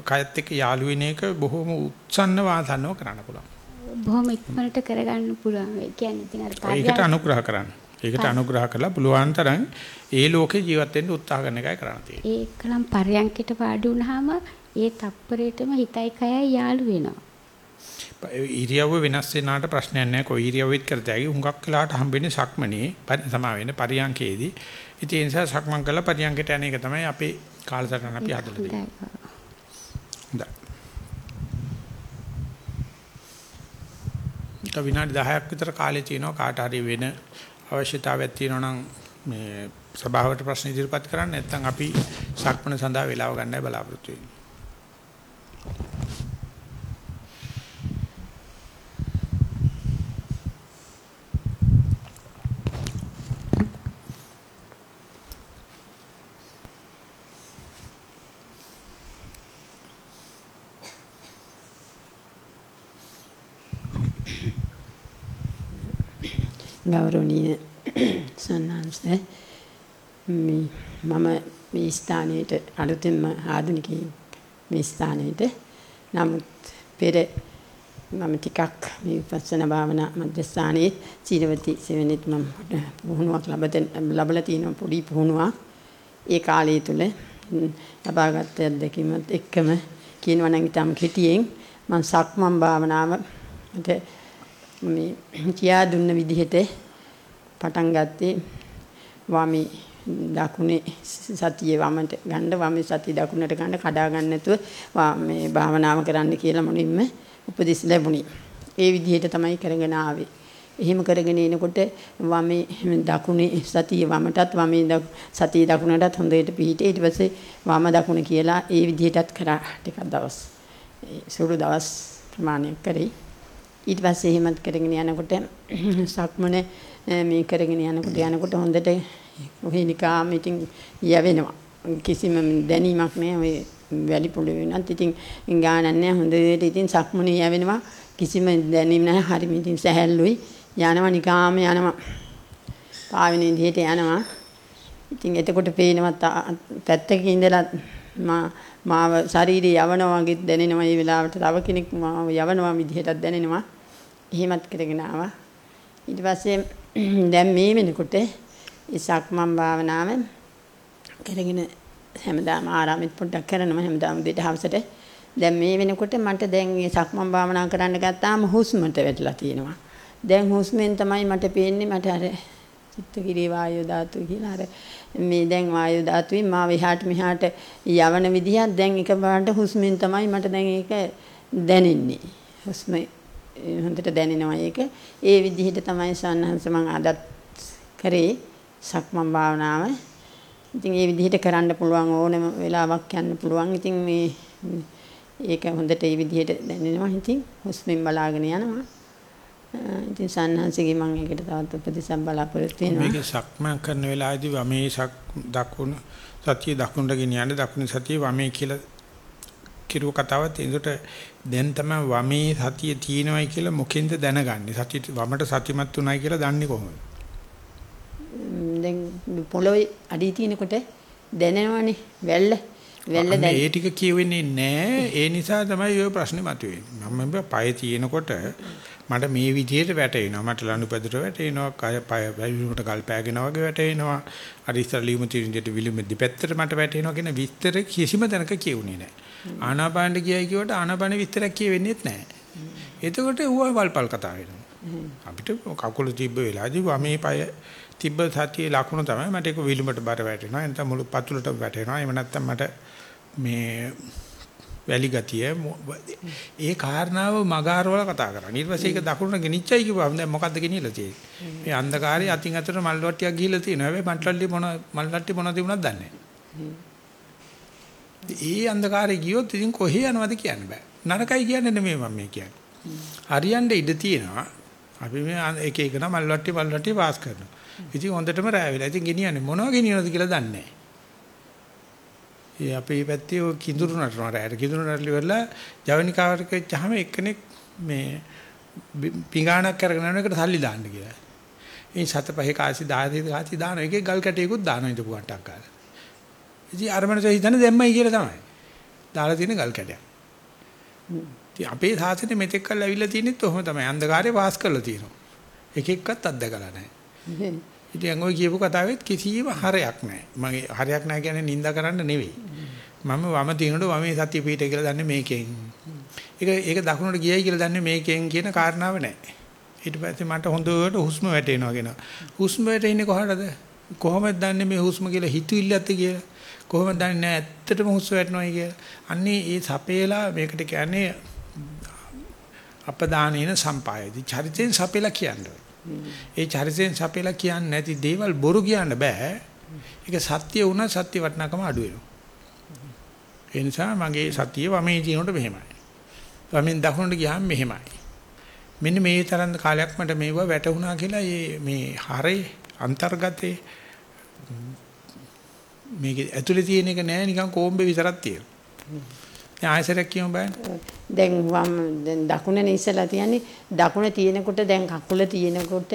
Speaker 1: කයත් එක්ක යාළු වෙන එක බොහොම උත්සන්න වාසන්නව කරන්න පුළුවන්.
Speaker 3: බොහොම ඉක්මනට කරගන්න පුළුවන්. ඒ කියන්නේ ඉතින් අර
Speaker 1: ඒකට අනුග්‍රහ කරන්න. ඒකට අනුග්‍රහ කරලා පුළුවන් තරම් ඒ ලෝකේ ජීවත් වෙන්න උත්සාහ කරන එකයි කරන්න තියෙන්නේ.
Speaker 3: ඒකලම් පරයන්කිට වාඩි වුණාම ඒ තප්පරේටම හිතයි කයයි යාළු වෙනවා.
Speaker 1: ඉරියව්ව වෙනස් වෙනාට ප්‍රශ්නයක් නැහැ. කොයි ඉරියව්වෙත් කරතයි. හුඟක් වෙලාවට හම්බෙන්නේ සක්මනේ සමා වෙන්නේ පරියන්කේදී. ඉතින් ඒ නිසා සක්මන් කළා පරියන්කට යන එක තමයි අපේ කාලසටහන අපි හදලා තියෙන්නේ. තව විනාඩි 10ක් විතර කාලේ තියෙනවා කාට හරි වෙන අවශ්‍යතාවයක් තියෙනවා නම් මේ සභාවට ප්‍රශ්න ඉදිරිපත් කරන්න නැත්නම් අපි සක්මන සඳහා වේලාව ගන්නයි බලාපොරොත්තු වෙන්නේ.
Speaker 4: ගෞරවනීය සන්නාංශ මේ මම මේ ස්ථානයේට අලුතෙන්ම ආධුනිකී මේ ස්ථානයේට. නමුත් පෙර මම ටිකක් මේ විපස්සනා භාවනා මධ්‍යස්ථානයේ සීලවති සෙවෙනිත් මම පුහුණුවක් ලැබලා තියෙන පොඩි පුහුණුවක්. ඒ කාලය තුල ලබාගත් අත්දැකීමත් එක්කම කියනවා නම් ඊටම කෙටියෙන් මම සක්මන් භාවනාව මට මේ කියා දුන්න විදිහට පටන් ගත්තේ වමේ දකුණේ සතියේ වමට ගන්න වමේ සතිය දකුණට ගන්න කඩා ගන්න නැතුව මේ භාවනාව කරන්න කියලා මොනින්ම උපදෙස් ලැබුණේ. ඒ විදිහට තමයි කරගෙන ආවේ. එහෙම කරගෙන එනකොට වමේ දකුණේ සතිය වමටත් වමේ සතිය දකුණටත් හොඳට පිහිටේ ඊට පස්සේ වම දකුණ කියලා ඒ විදිහටත් කරා ටිකක් දවස්. සුළු දවස් ප්‍රමාණයක් කරේ. ඊට පස්සේ එහෙමත් කරගෙන යනකොට සක්මන මේ කරගෙන යනකොට යනකොට හොඳට ඔහේ නිකාම ඉතින් යවෙනවා. කිසිම දැනීමක් නෑ ඔය වැලි පොළවේ වෙනත් ඉතින් ගානක් නෑ හොඳට ඉතින් සක්මනේ යවෙනවා. කිසිම දැනීම නෑ හරිම ඉතින් සැහැල්ලුයි. යනවා නිකාම යනවා. පාවෙන විදිහට යනවා. ඉතින් එතකොට පේනවා පැත්තක ඉඳලා මා මාව ශරීරය යවනවා වගේ දැනෙනවා. මේ වෙලාවට තව කෙනෙක් මාව යවනවා විදිහටත් දැනෙනවා. එහෙමත් කරගෙන ආවා ඊට පස්සේ (clears throat) දැන් මේ වෙනකොට ඉසක්මන් භාවනාව කරගෙන හැමදාම ආරාමෙත් පොඩ්ඩක් කරනවා හැමදාම දෙට හවසට. දැන් මේ වෙනකොට මට දැන් මේ සක්මන් භාවනා කරන්න ගත්තාම හුස්මට වැටලා තියෙනවා. දැන් හුස්මෙන් තමයි මට පේන්නේ මට අර චිත්තගිරි වායු ධාතු කියලා. අර මේ දැන් වායු ධාතුවේ මා එහාට මෙහාට යවන විදිහක් දැන් එකපාරට හුස්මෙන් තමයි මට දැන් ඒක දැනෙන්නේ. හුස්ම හොඳට දැනෙනවා ඒක. ඒ විදිහට තමයි සන්නහංස මම අදත් කරේ සක්මන් භාවනාව. ඉතින් ඒ විදිහට කරන්න පුළුවන් ඕනම වෙලාවක් යන්න පුළුවන්. ඉතින් මේ ඒක හොඳට ඒ විදිහට දැනෙනවා. ඉතින් හුස්මෙන් බලාගෙන යනවා. ඉතින් සන්හන්සේගේ මම ඒකට තවත් උපදෙසක් බලාපොරොත්තු වෙනවා.
Speaker 1: මේක සක්මන් කරන වෙලාවේදී වමේ සක් දකුණ සතිය දකුණට ගෙනියන්න දකුණ සතිය වමේ කියලා කිරුව කතාවත් ඒකට දැන් තමයි වමේ සතිය තියෙනවයි කියලා මොකෙන්ද දැනගන්නේ. සතිය වමට සතියමත් උනායි කියලා දන්නේ කොහොමද?
Speaker 4: දැන් පොළොවේ අඩිය තියෙනකොට දැනෙනවනේ වැල්ල. වැල්ල දැන්
Speaker 1: ඒ ටික කියවෙන්නේ නැහැ. ඒ නිසා තමයි ඔය ප්‍රශ්නේ මතුවෙන්නේ මම පය තියෙනකොට මට මේ විදිහට වැටෙනවා. මට ලනුපැදුර වැටෙනවා කය පය වැවිලුමට ගල් පෑගෙනා වගේ වැටෙනවා. අර ඉස්සර ලියුම විදිහට විලුම දෙපැත්තට මට වැටෙනවා කියන විස්තර කිසිම තැනක කියුනේ නැහැ. ආනාපානට කියයි කියවට ආනාපාන විස්තරයක් කියවෙන්නේත් නැහැ. එතකොට ඌව වල්පල් කතා වෙනවා. අපිට කකුල තිබ්බ වෙලාවදී වමේ පය තිබ්බ සතියේ ලකුණ තමයි මට ඒක විලුමට බර වැටෙනවා. එතන මුළු පතුලට වැටෙනවා. එහෙම නැත්නම් මට මේ වැලි ගතිය ඒ කාරණාව මගාරවල කතා කරා. ඊට පස්සේ ඒක දකුණට ගෙනිච්චයි කිව්වම දැන් මොකද්ද ගෙනියලා තියෙන්නේ? මේ අන්ධකාරයේ අතින් අතට මල් වට්ටියක් ගිහිල්ලා තියෙනවා. හැබැයි මල්ලට්ටි මොන මල්ලට්ටි මොනවද තිබුණත් දන්නේ නැහැ. ඒ අන්ධකාරයේ ගියොත් ඉතින් කොහේ යනවද කියන්න බෑ. නරකයි කියන්නේ නෙමෙයි මම මේ කියන්නේ. හරියන්න ඉඩ තියෙනවා. අපි මේ එක එක නම් මල් වට්ටි මල් වට්ටි පාස් කරනවා. ඉතින් හොඳටම රෑ වෙලා. ඉතින් ගෙනියන්නේ මොනවද ගෙනියනවද කියලා දන්නේ නැහැ. ඒ අපේ පැත්තේ ඔය කිඳුරු නටනවා රැයට කිඳුරු නටලි වෙලා ජවනිකාවට වෙච්චාම එක්කෙනෙක් මේ පිඟානක් අරගෙන යන එකට සල්ලි දාන්න කියලා. ඒ සත පහේ කාසි 10 කාසි දාන එකේ ගල් කැටයකුත් දානවා ඉදපු කට්ටක් කාලා. ඉතින් අර මනස හිතන්නේ දැම්මයි කියලා තමයි. දාලා තියෙන ගල් කැටයක්. ඉතින් අපේ සාසනේ මෙතෙක් කල් ඇවිල්ලා තියෙනෙත් ඔහොම තමයි. අන්ධකාරේ පාස් කරලා තියෙනවා. එක එක්කත් අත්දකලා නැහැ. ඉතින් ඔය කියපු කතාවෙත් කිසිම හරයක් නැහැ. මගේ හරයක් නැහැ කියන්නේ නිඳා කරන්න නෙවෙයි. මම වම තිනනකොට වමේ සතිය පිට කියලා දන්නේ මේකෙන්. ඒක ඒක දකුණට ගියයි කියලා දන්නේ මේකෙන් කියන කාරණාව නැහැ. ඊට පස්සේ මට හොඳට හුස්ම වැටෙනවා කියන. හුස්ම වැටෙන්නේ කොහටද? කොහොමද දන්නේ මේ හුස්ම කියලා හිතුවිල්ලත් කියලා? කොහොමද දන්නේ නැහැ ඇත්තටම හුස්ම වැටෙනවයි කියලා? අන්නේ ඒ සපේලා මේකට කියන්නේ අපදානේන සම්පායති. චරිතෙන් සපේලා කියන්නේ. ඒ චරිතෙන් සපේලා කියන්නේ නැති දේවල් බොරු කියන්න බෑ. ඒක සත්‍ය වුණා සත්‍ය වටනකම අඩු වෙනවා. ඒ නිසා මගේ සතිය වමේ දිනනකොට මෙහෙමයි. වමෙන් දකුණට ගියාම මෙහෙමයි. මෙන්න මේ තරම් කාලයක් මට මේව වැටුණා කියලා මේ හරේ අන්තර්ගතේ මේක ඇතුලේ තියෙන එක නෑ නිකන් කොම්බේ විතරක් තියෙනවා. දැන් ආයසරයක් කියමු බෑන.
Speaker 4: දැන් වම් දැන් දකුණනේ ඉස්සලා තියන්නේ දකුණ තියෙනකොට දැන් කකුල තියෙනකොට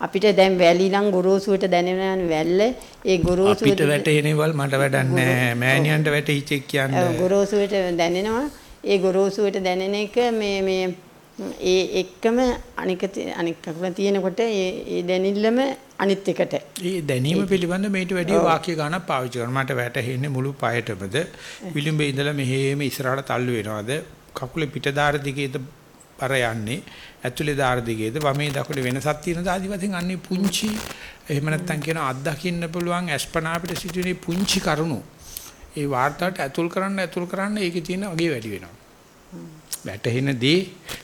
Speaker 4: අපිට දැන් වැලි නම් ගොරෝසුවට දැනෙන වැල්ල ඒ ගොරෝසුව
Speaker 1: අපිට වැටෙනේවල් මට වැඩක් නෑ. මෑණියන්ට වැටෙයිච් එක් කියන්නේ.
Speaker 4: ගොරෝසුවට දැනෙනවා ඒ ගොරෝසුවට දැනෙන එක මේ මේ ඒ එක්කම අනික ති- අනික කකුල තියෙනකොට ඒ ඒ දැනිල්ලම අනිත් එකට
Speaker 1: ඒ දැනීම පිළිබඳ මේට වැඩි වාක්‍ය ගණක් පාවිච්චි කරනවා. මට වැටෙන්නේ මුළු පයටමද විලිඹේ ඉඳලා මෙහෙම ඉස්සරහට තල්ලු වෙනවද? කකුලේ පිටදාර දිගේද පර යන්නේ? ඇතුලේ දාර දිගේද? වමේ දකුලේ වෙනසක් තියෙනද? ආදි වශයෙන් අන්නේ පුංචි එහෙම නැත්නම් කියන අත්දකින්න පුළුවන් අස්පනා අපිට සිදුවෙන පුංචි කරුණු. ඒ වාර්තාවට ඇතුල් කරන්න ඇතුල් කරන්න ඒකේ තියෙන අගේ වැඩි වෙනවා. වැටහෙන දේ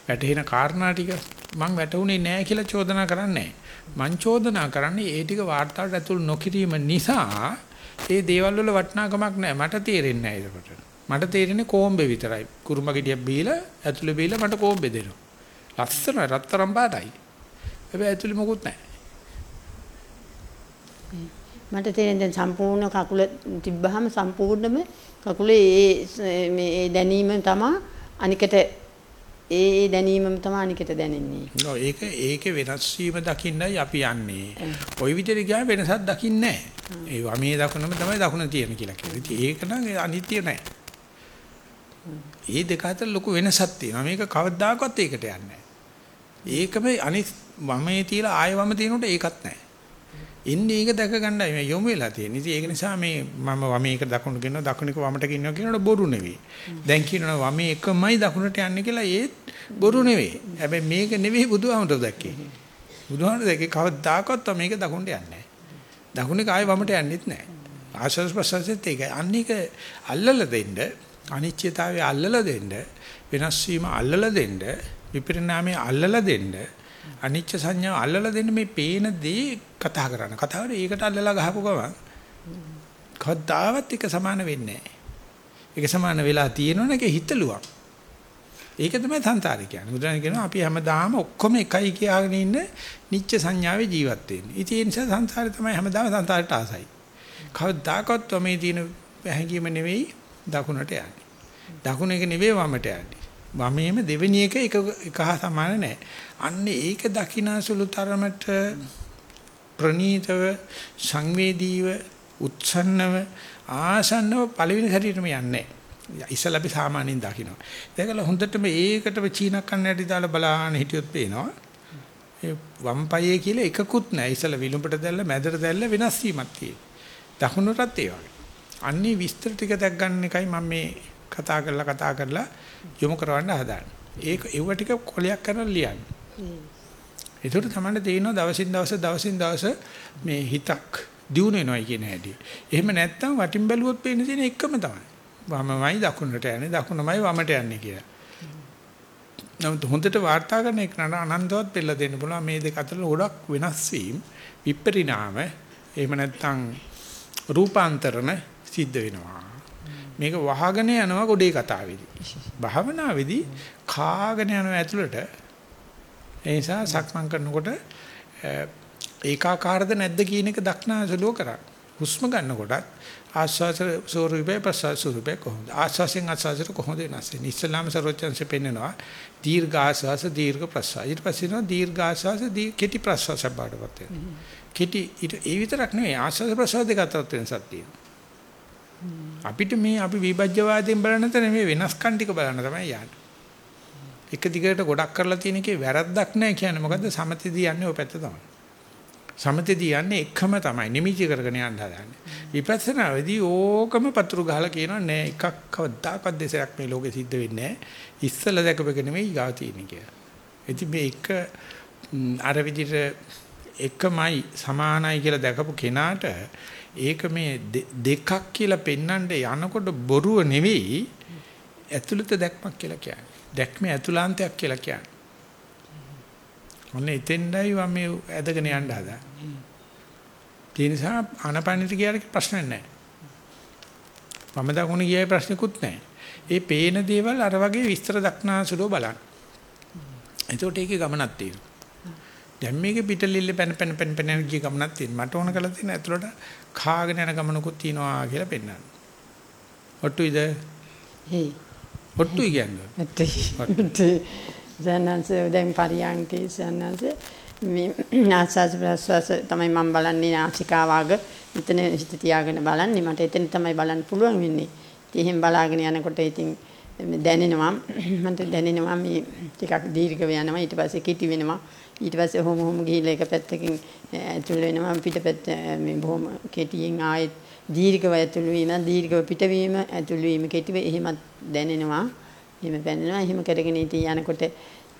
Speaker 1: වැටහෙන කාරණා ටික මං වැටුනේ නැහැ කියලා චෝදනා කරන්නේ මං චෝදනා කරන්නේ ඒ ටික වාර්තාවට ඇතුල් නොකිරීම නිසා ඒ දේවල් වල වටිනාකමක් නැහැ මට තේරෙන්නේ නැහැ ඒකට. මට තේරෙන්නේ කොම්බේ විතරයි. කුරුම ගෙඩියක් බීලා ඇතුලේ බීලා මට කොම්බේ දෙනවා. ලස්සන රත්තරන් පාටයි හැබැයි ඇතුලේ මොකුත් නැහැ
Speaker 4: මට තේරෙන දැන් සම්පූර්ණ කකුල තිබ්බහම සම්පූර්ණම කකුලේ ඒ මේ ඒ දැනීම තමයි අනිකට ඒ දැනීමම තමයි අනිකට දැනෙන්නේ.
Speaker 1: නෝ ඒක ඒකේ වෙනස් වීම දකින්නයි අපි යන්නේ. ওই විදිහට ගියාම වෙනසක් දකින්නේ නැහැ. ඒ වමේ දකුණම තමයි දකුණ තියෙන කියලා කියනවා. ඉතින් ඒක නම් අනිත්‍ය නැහැ. ඒ දෙක අතර ලොකු වෙනසක් තියෙනවා. මේක කවදාකවත් ඒකට යන්නේ නැහැ. ඒකම අනිත් වමේ තියලා ආය වම තියෙනකොට ඒකත් නැහැ. ඉන්නේ ඒක දැක ගන්නයි මේ යොමු වෙලා තියෙන්නේ. ඉතින් ඒක නිසා මේ මම වමේ එක දකුණට ගෙනවා දකුණක වමට ගෙනවා කියනකොට බොරු නෙවෙයි. දැන් කියනවා වමේ එකමයි දකුණට යන්නේ කියලා ඒත් බොරු නෙවෙයි. හැබැයි මේක නෙවෙයි බුදුහාමුදුරුවෝ දැක්කේ. බුදුහාමුදුරුවෝ දැක්කේ කවදාකවත් මේක දකුණට යන්නේ නැහැ. දකුණේ කාය වමට යන්නෙත් නැහැ. ආශ්වාස ප්‍රශ්වාසෙත් ඒක. අන්න ඒක අල්ලලා දෙන්න, අනිශ්චිතතාවය අල්ලලා දෙන්න, වෙනස් වීම අල්ලලා දෙන්න, විපරිණාමය අල්ලලා දෙන්න, අනිච්ච සංඥා අල්ලලා දෙන්න මේ පේන දේ කතා කරන්න. කතාවට ඒකට අල්ලලා ගහපු ගමන් කවදාවත් එක සමාන වෙන්නේ නැහැ. ඒක සමාන වෙලා තියෙනවනේ ඒක හිතලුවක්. ඒක තමයි සංසාරේ කියන්නේ. බුදුරජාණන් කියනවා අපි හැමදාම ඔක්කොම එකයි කියාගෙන ඉන්න නිච්ච සංඥාවේ ජීවත් වෙන්නේ. ඉතින් ඒ නිසා සංසාරේ තමයි හැමදාම සංසාරයට ආසයි. කවදාකවත් මේ තියෙන හැඟීම නෙවෙයි දකුණට යන්නේ. දකුණ එක නෙවෙයි වමට යන්නේ. වමේම දෙවෙනි එක එක එක හා සමාන නැහැ. අන්න ඒක දකිනාසුළු තරමට ප්‍රනීතව සංවේදීව උත්සන්නව ආසන්නව පළවෙනි හැටියටම යන්නේ. ඉස්සල අපි සාමාන්‍යයෙන් දකිනවා. ඒකල හොඳටම ඒකටම චීන කන්නට දාලා බලන්න හිටියොත් පේනවා. ඒ වම් පයේ කියලා එකකුත් නැහැ. ඉස්සල විලුඹට දැල්ල මැදට දැල්ල වෙනස් වීමක් තියෙනවා. දකුණටත් ඒ වගේ. අන්නේ විස්තර ටික දැක් ගන්න එකයි මම මේ කතා කරලා කතා කරලා යොමු කරවන්න හදාන්නේ. ඒක ඒව ටික කොලයක් කරලා ලියන්න. ඒකට තමයි තේරෙනවා දවසින් දවස දවසින් දවස මේ හිතක් දියුණු වෙනවා කියන හැටි. එහෙම නැත්නම් වටින් බැලුවොත් පේන තියෙන එකම තමයි. වමමයි දකුණට යන්නේ දකුණමයි වමට යන්නේ කියලා. නමුත් හොඳට වාර්තා කරන එක නන අනන්තවත් පෙළ දෙන්න පුළුවන් මේ දෙක අතර ගොඩක් වෙනස් වීම විපරිණාම එහෙම නැත්නම් රූපාන්තරණ සිද්ධ වෙනවා. මේක වහගෙන යනවා ගොඩේ කතාවේදී. භාවනාවේදී කාගෙන යනවා ඇතුළට. ඒ නිසා සක්මන් කරනකොට ඒකාකාරද නැද්ද කියන එක දක්නාසලෝ කරා. හුස්ම ගන්නකොටත් ආස්වාස ස්වරූපේ ප්‍රසවාස ස්වරූපේ කොහොමද? ආස්වාසෙන් ආස්වාසයට කොහොමද වෙනස් වෙන්නේ? ඉස්ලාම සරෝජන්සේ පෙන්නනවා දීර්ඝ ආස්වාස දීර්ඝ ප්‍රසවාස. ඊට පස්සේ නෝ දීර්ඝ ආස්වාස කෙටි ප්‍රසවාස බාඩපත් වෙනවා. කෙටි ඒ විතරක් නෙවෙයි ආස්වාස ප්‍රසවාස දෙක අතරත් වෙනසක් තියෙනවා. අපිට මේ අපි විභජ්‍යවාදයෙන් බලන නැත මේ වෙනස්කම් ටික බලන්න තමයි යන්නේ. එක දිගට ගොඩක් කරලා තියෙන එකේ වැරද්දක් නැහැ කියන්නේ මොකද්ද සමතේදී යන්නේ ඔය පැත්ත තමයි. සමතේදී යන්නේ එකම තමයි නිමිති කරගෙන යන්න හදන්නේ. විපස්සනාවේදී ඕකම පතුරු ගහලා කියනවා නෑ එකක් කවදාකවත් දෙසරක් මේ ලෝකෙ සිද්ධ වෙන්නේ නෑ. ඉස්සල දැකපෙක නෙමෙයි ඊගා තියෙන්නේ කියලා. ඉතින් මේ එක අර විදිහට එකමයි සමානයි කියලා දැකපු කෙනාට ඒක මේ දෙකක් කියලා පෙන්වන්න යනකොට බොරුව නෙවෙයි ඇතුළත දැක්මක් කියලා කියන්නේ. දැක්මේ ඇතුළාන්තයක් කියලා කියන්නේ. ඔන්න එතෙන්ඩයි මම මේ ඇදගෙන යන්න හදා. ඒ නිසා ආනපනිට ගියාට ප්‍රශ්නයක් නැහැ. මම දකුණ ගියායි ප්‍රශ්නකුත් නැහැ. ඒ පේන දේවල් අර වගේ විස්තර දක්නාසුලෝ බලන්න. එතකොට ඒකේ ගමනක් තියෙනවා. දැන් මේකේ පිටලිල්ල පැන පැන පැන පැන ගිය ගමනක් තියෙනවා. මට ඕන කරලා තියෙන ඇතුළට කාගෙන යන ගමනකුත් තියෙනවා කියලා පෙන්නන්න. ඔට්ටුයිද?
Speaker 4: හේ.
Speaker 1: ඔට්ටුයි කියන්නේ.
Speaker 4: ඇත්තයි. සන්නන්ස දැන් පරියන්කේ සන්නන්ස මේ ආස්වාද ප්‍රස්වාස තමයි මම බලන්නේ නාසිකාවාග මෙතන හිත තියාගෙන බලන්නේ මට එතන තමයි බලන්න පුළුවන් වෙන්නේ. ඉතින් එහෙන් බලාගෙන යනකොට ඉතින් දැනෙනවා මට දැනෙනවා මේ ටිකක් දීර්ඝව යනවා ඊට පස්සේ කෙටි වෙනවා ඊට පස්සේ හොම හොම ගිහිල්ලා එක පැත්තකින් ඇතුල් වෙනවා. පිටපැත්ත මේ බොහොම කෙටියෙන් ආයෙත් දීර්ඝව ඇතුල් වීම දීර්ඝව පිටවීම ඇතුල් වීම කෙටිව එහෙමත් දැනෙනවා. එහෙම පැනෙනවා එහෙම කරගෙන ඉතින් යනකොට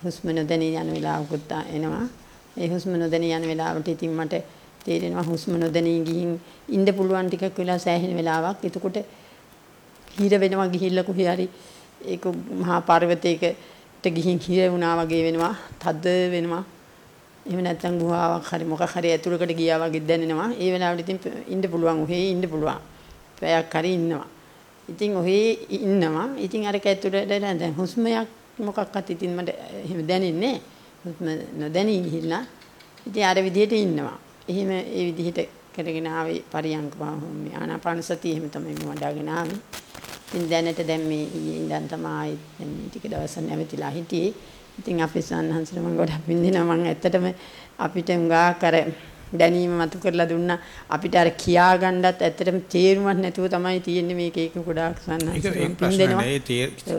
Speaker 4: හුස්ම නොදැනී යන වෙලාවකුත් එනවා. ඒ හුස්ම නොදැනී යන වෙලාවට ඉතින් මට තේරෙනවා හුස්ම නොදැනී ගිහින් ඉන්න පුළුවන් ටිකක් වෙලා සෑහෙන වෙලාවක්. එතකොට හිර වෙනවා ගිහිල්ලා කොහේ හරි. ඒක මහා පර්වතයකට ගිහින් හිර වුණා වගේ වෙනවා. තද වෙනවා. එහෙම නැත්නම් ගුහාවක් හරි මොකක් හරි ඇතුළකට ගියා වගේ දැනෙනවා. ඒ වෙලාවට ඉතින් ඉන්න පුළුවන් ඔහේ ඉන්න පුළුවන්. පැයක් හරි ඉන්නවා. ඉතින් ඔහේ ඉන්නවා. ඉතින් අර ඇතුළට දැන් හුස්මයක් මොකක්වත් ඉතින් මට එහෙම දැනෙන්නේ හුස්ම නොදැනී ගිහිල්ලා ඉතින් අර විදිහට ඉන්නවා. එහෙම ඒ විදිහට කරගෙන ආවේ පරියංග මේ ආනාපාන සතිය එහෙම තමයි මම වඩාගෙන ආවේ. ඉතින් දැනට දැන් මේ ඉඳන් තමයි දැන් මේ ටික දවස් නැවතිලා හිටියේ. ඉතින් අපි සන්නහන්සට මම ගොඩක් විඳිනවා. මම ඇත්තටම අපිට උඟා කර දැනීම මතු කරලා දුන්නා. අපිට අර කියා ගන්නත් ඇත්තටම තේරුමක් නැතුව තමයි තියෙන්නේ මේක ඒක ගොඩාක් සන්නහන්ස
Speaker 1: ඒක ප්‍රශ්න නෑ.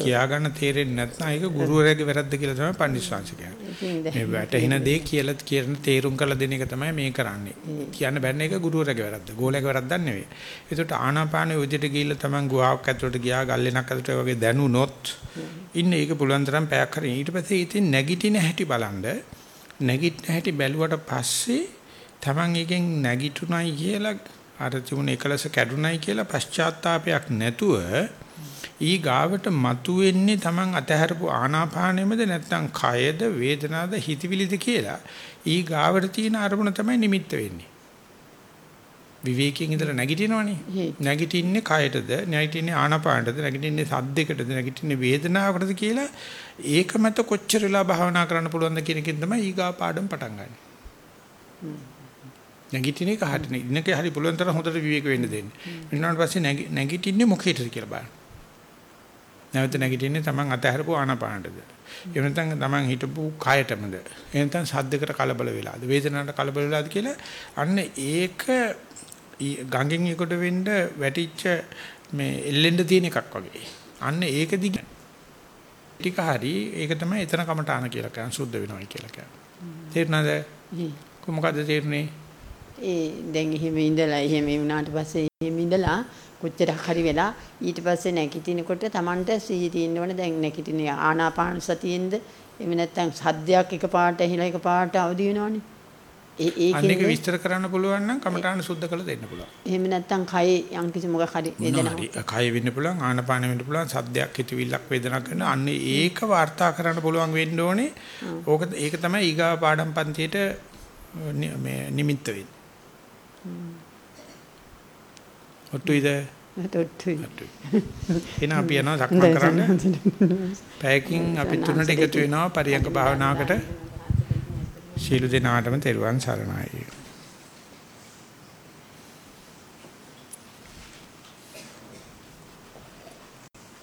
Speaker 1: කියා ගන්න තේරෙන්නේ නැත්නම් ඒක ගුරුවරයාගේ වැරද්ද කියලා තමයි පඬිස්සංශ කියන්නේ. මේ වැටෙන දේ කියලා කියන තේරුම් කරලා දෙන එක තමයි මේ කරන්නේ. කියන්න බැන්නේ ඒක ගුරුවරයාගේ වැරද්ද. ගෝලයාගේ වැරද්දක් නෙවෙයි. ඒකට ආනාපානෙ උදිට ගිහිල්ලා තමන් ගුවාවක් ඇතුළට ගියා ගල්ලෙනක් ඇතුළට වගේ දැනුනොත් ඉන්නේ ඒක පුළුවන් තරම් පැයක් හරි. ඊට පස්සේ ඉතින් නැගිටින හැටි බලන්න. නැගිටින හැටි බැලුවට පස්සේ Taman එකෙන් නැගිටුණයි කියලා අර තිබුණ එකලස කැඩුණයි කියලා පශ්චාත්තාවපයක් නැතුව ඊ ගාවට මතුවෙන්නේ Taman අතහැරපු ආනාපානෙමද නැත්නම් කයද වේදනාද හිතවිලිද කියලා ඊ ගාවට තියෙන අරමුණ තමයි නිමිත්ත වෙන්නේ. විවේකයෙන් ඉඳලා නැගිටිනවනේ. නැගිටින්නේ කයටද, නැගිටින්නේ ආනාපානටද, නැගිටින්නේ සද්දයකටද, නැගිටින්නේ වේදනාවකටද කියලා ඒක මත කොච්චර වෙලා භාවනා කරන්න පුළුවන්ද කියන එකෙන් තමයි ඊගා පාඩම් පටන් ගන්න. නැගිටින එක හරිනේ. ඉන්නක හරි පුළුවන් තරම් හොඳට විවේක වෙන්න දෙන්න. ඊට පස්සේ නැගි- නැගිටින්නේ මොකේද කියලා බලන්න. නැවත නැගිටින්නේ Taman අතහැරපු ආනාපානටද. එහෙම නැත්නම් Taman හිටපු කයටමද. එහෙම නැත්නම් සද්දයකට කලබල වෙලාද, වේදනාවට කලබල වෙලාද කියලා අන්න ඒක ගඟෙන් එකට වෙන්න වැටිච්ච මේ එල්ලෙන්න තියෙන එකක් වගේ. අන්න ඒක දිග ටික හරි ඒක තමයි එතන කමටාන කියලා කියන්නේ සුද්ධ වෙනවා කියලා කියන්නේ. තේරුණාද? කොහොමද තේරුනේ?
Speaker 4: ඒ දැන් එහෙම ඉඳලා එහෙම වුණාට පස්සේ එහෙම ඉඳලා කොච්චරක් හරි වෙලා ඊට පස්සේ නැගිටිනකොට Tamanට සිහි තියෙන්න ඕනේ. දැන් නැගිටින ආනාපාන සතියෙන්ද එහෙම නැත්නම් සද්දයක් එකපාරට ඇහිලා එකපාරට අවදි වෙනවනේ. ඒ
Speaker 1: අන්න ඒක
Speaker 4: ඒකෙන්ද
Speaker 1: විස්තර කරන්න පුළුවන් නම් කමටාන සුද්ධ කළ දෙන්න පුළුවන්.
Speaker 4: එහෙම නැත්නම් කයේ යම්කිසි මොකක් හරි වේදනාවක්
Speaker 1: කය වෙන්න පුළුවන් ආනපාන වෙන්න පුළුවන් සද්දයක් හිතවිල්ලක් වේදනාවක් කරන අන්න ඒක වාර්තා කරන්න පුළුවන් වෙන්න ඕනේ. ඕක ඒක තමයි ඊගා පාඩම් පන්තියට මේ නිමිත්ත වෙන්නේ ඔට්ටුයිද ඔට්ටුයි එන අපි යනවා සක්මන් කරන්න. පැයකින් අපි තුනට එකතු වෙනවා පරියංග භාවනාවකට. ශීල දෙනාටම තෙරුවන් සරණයි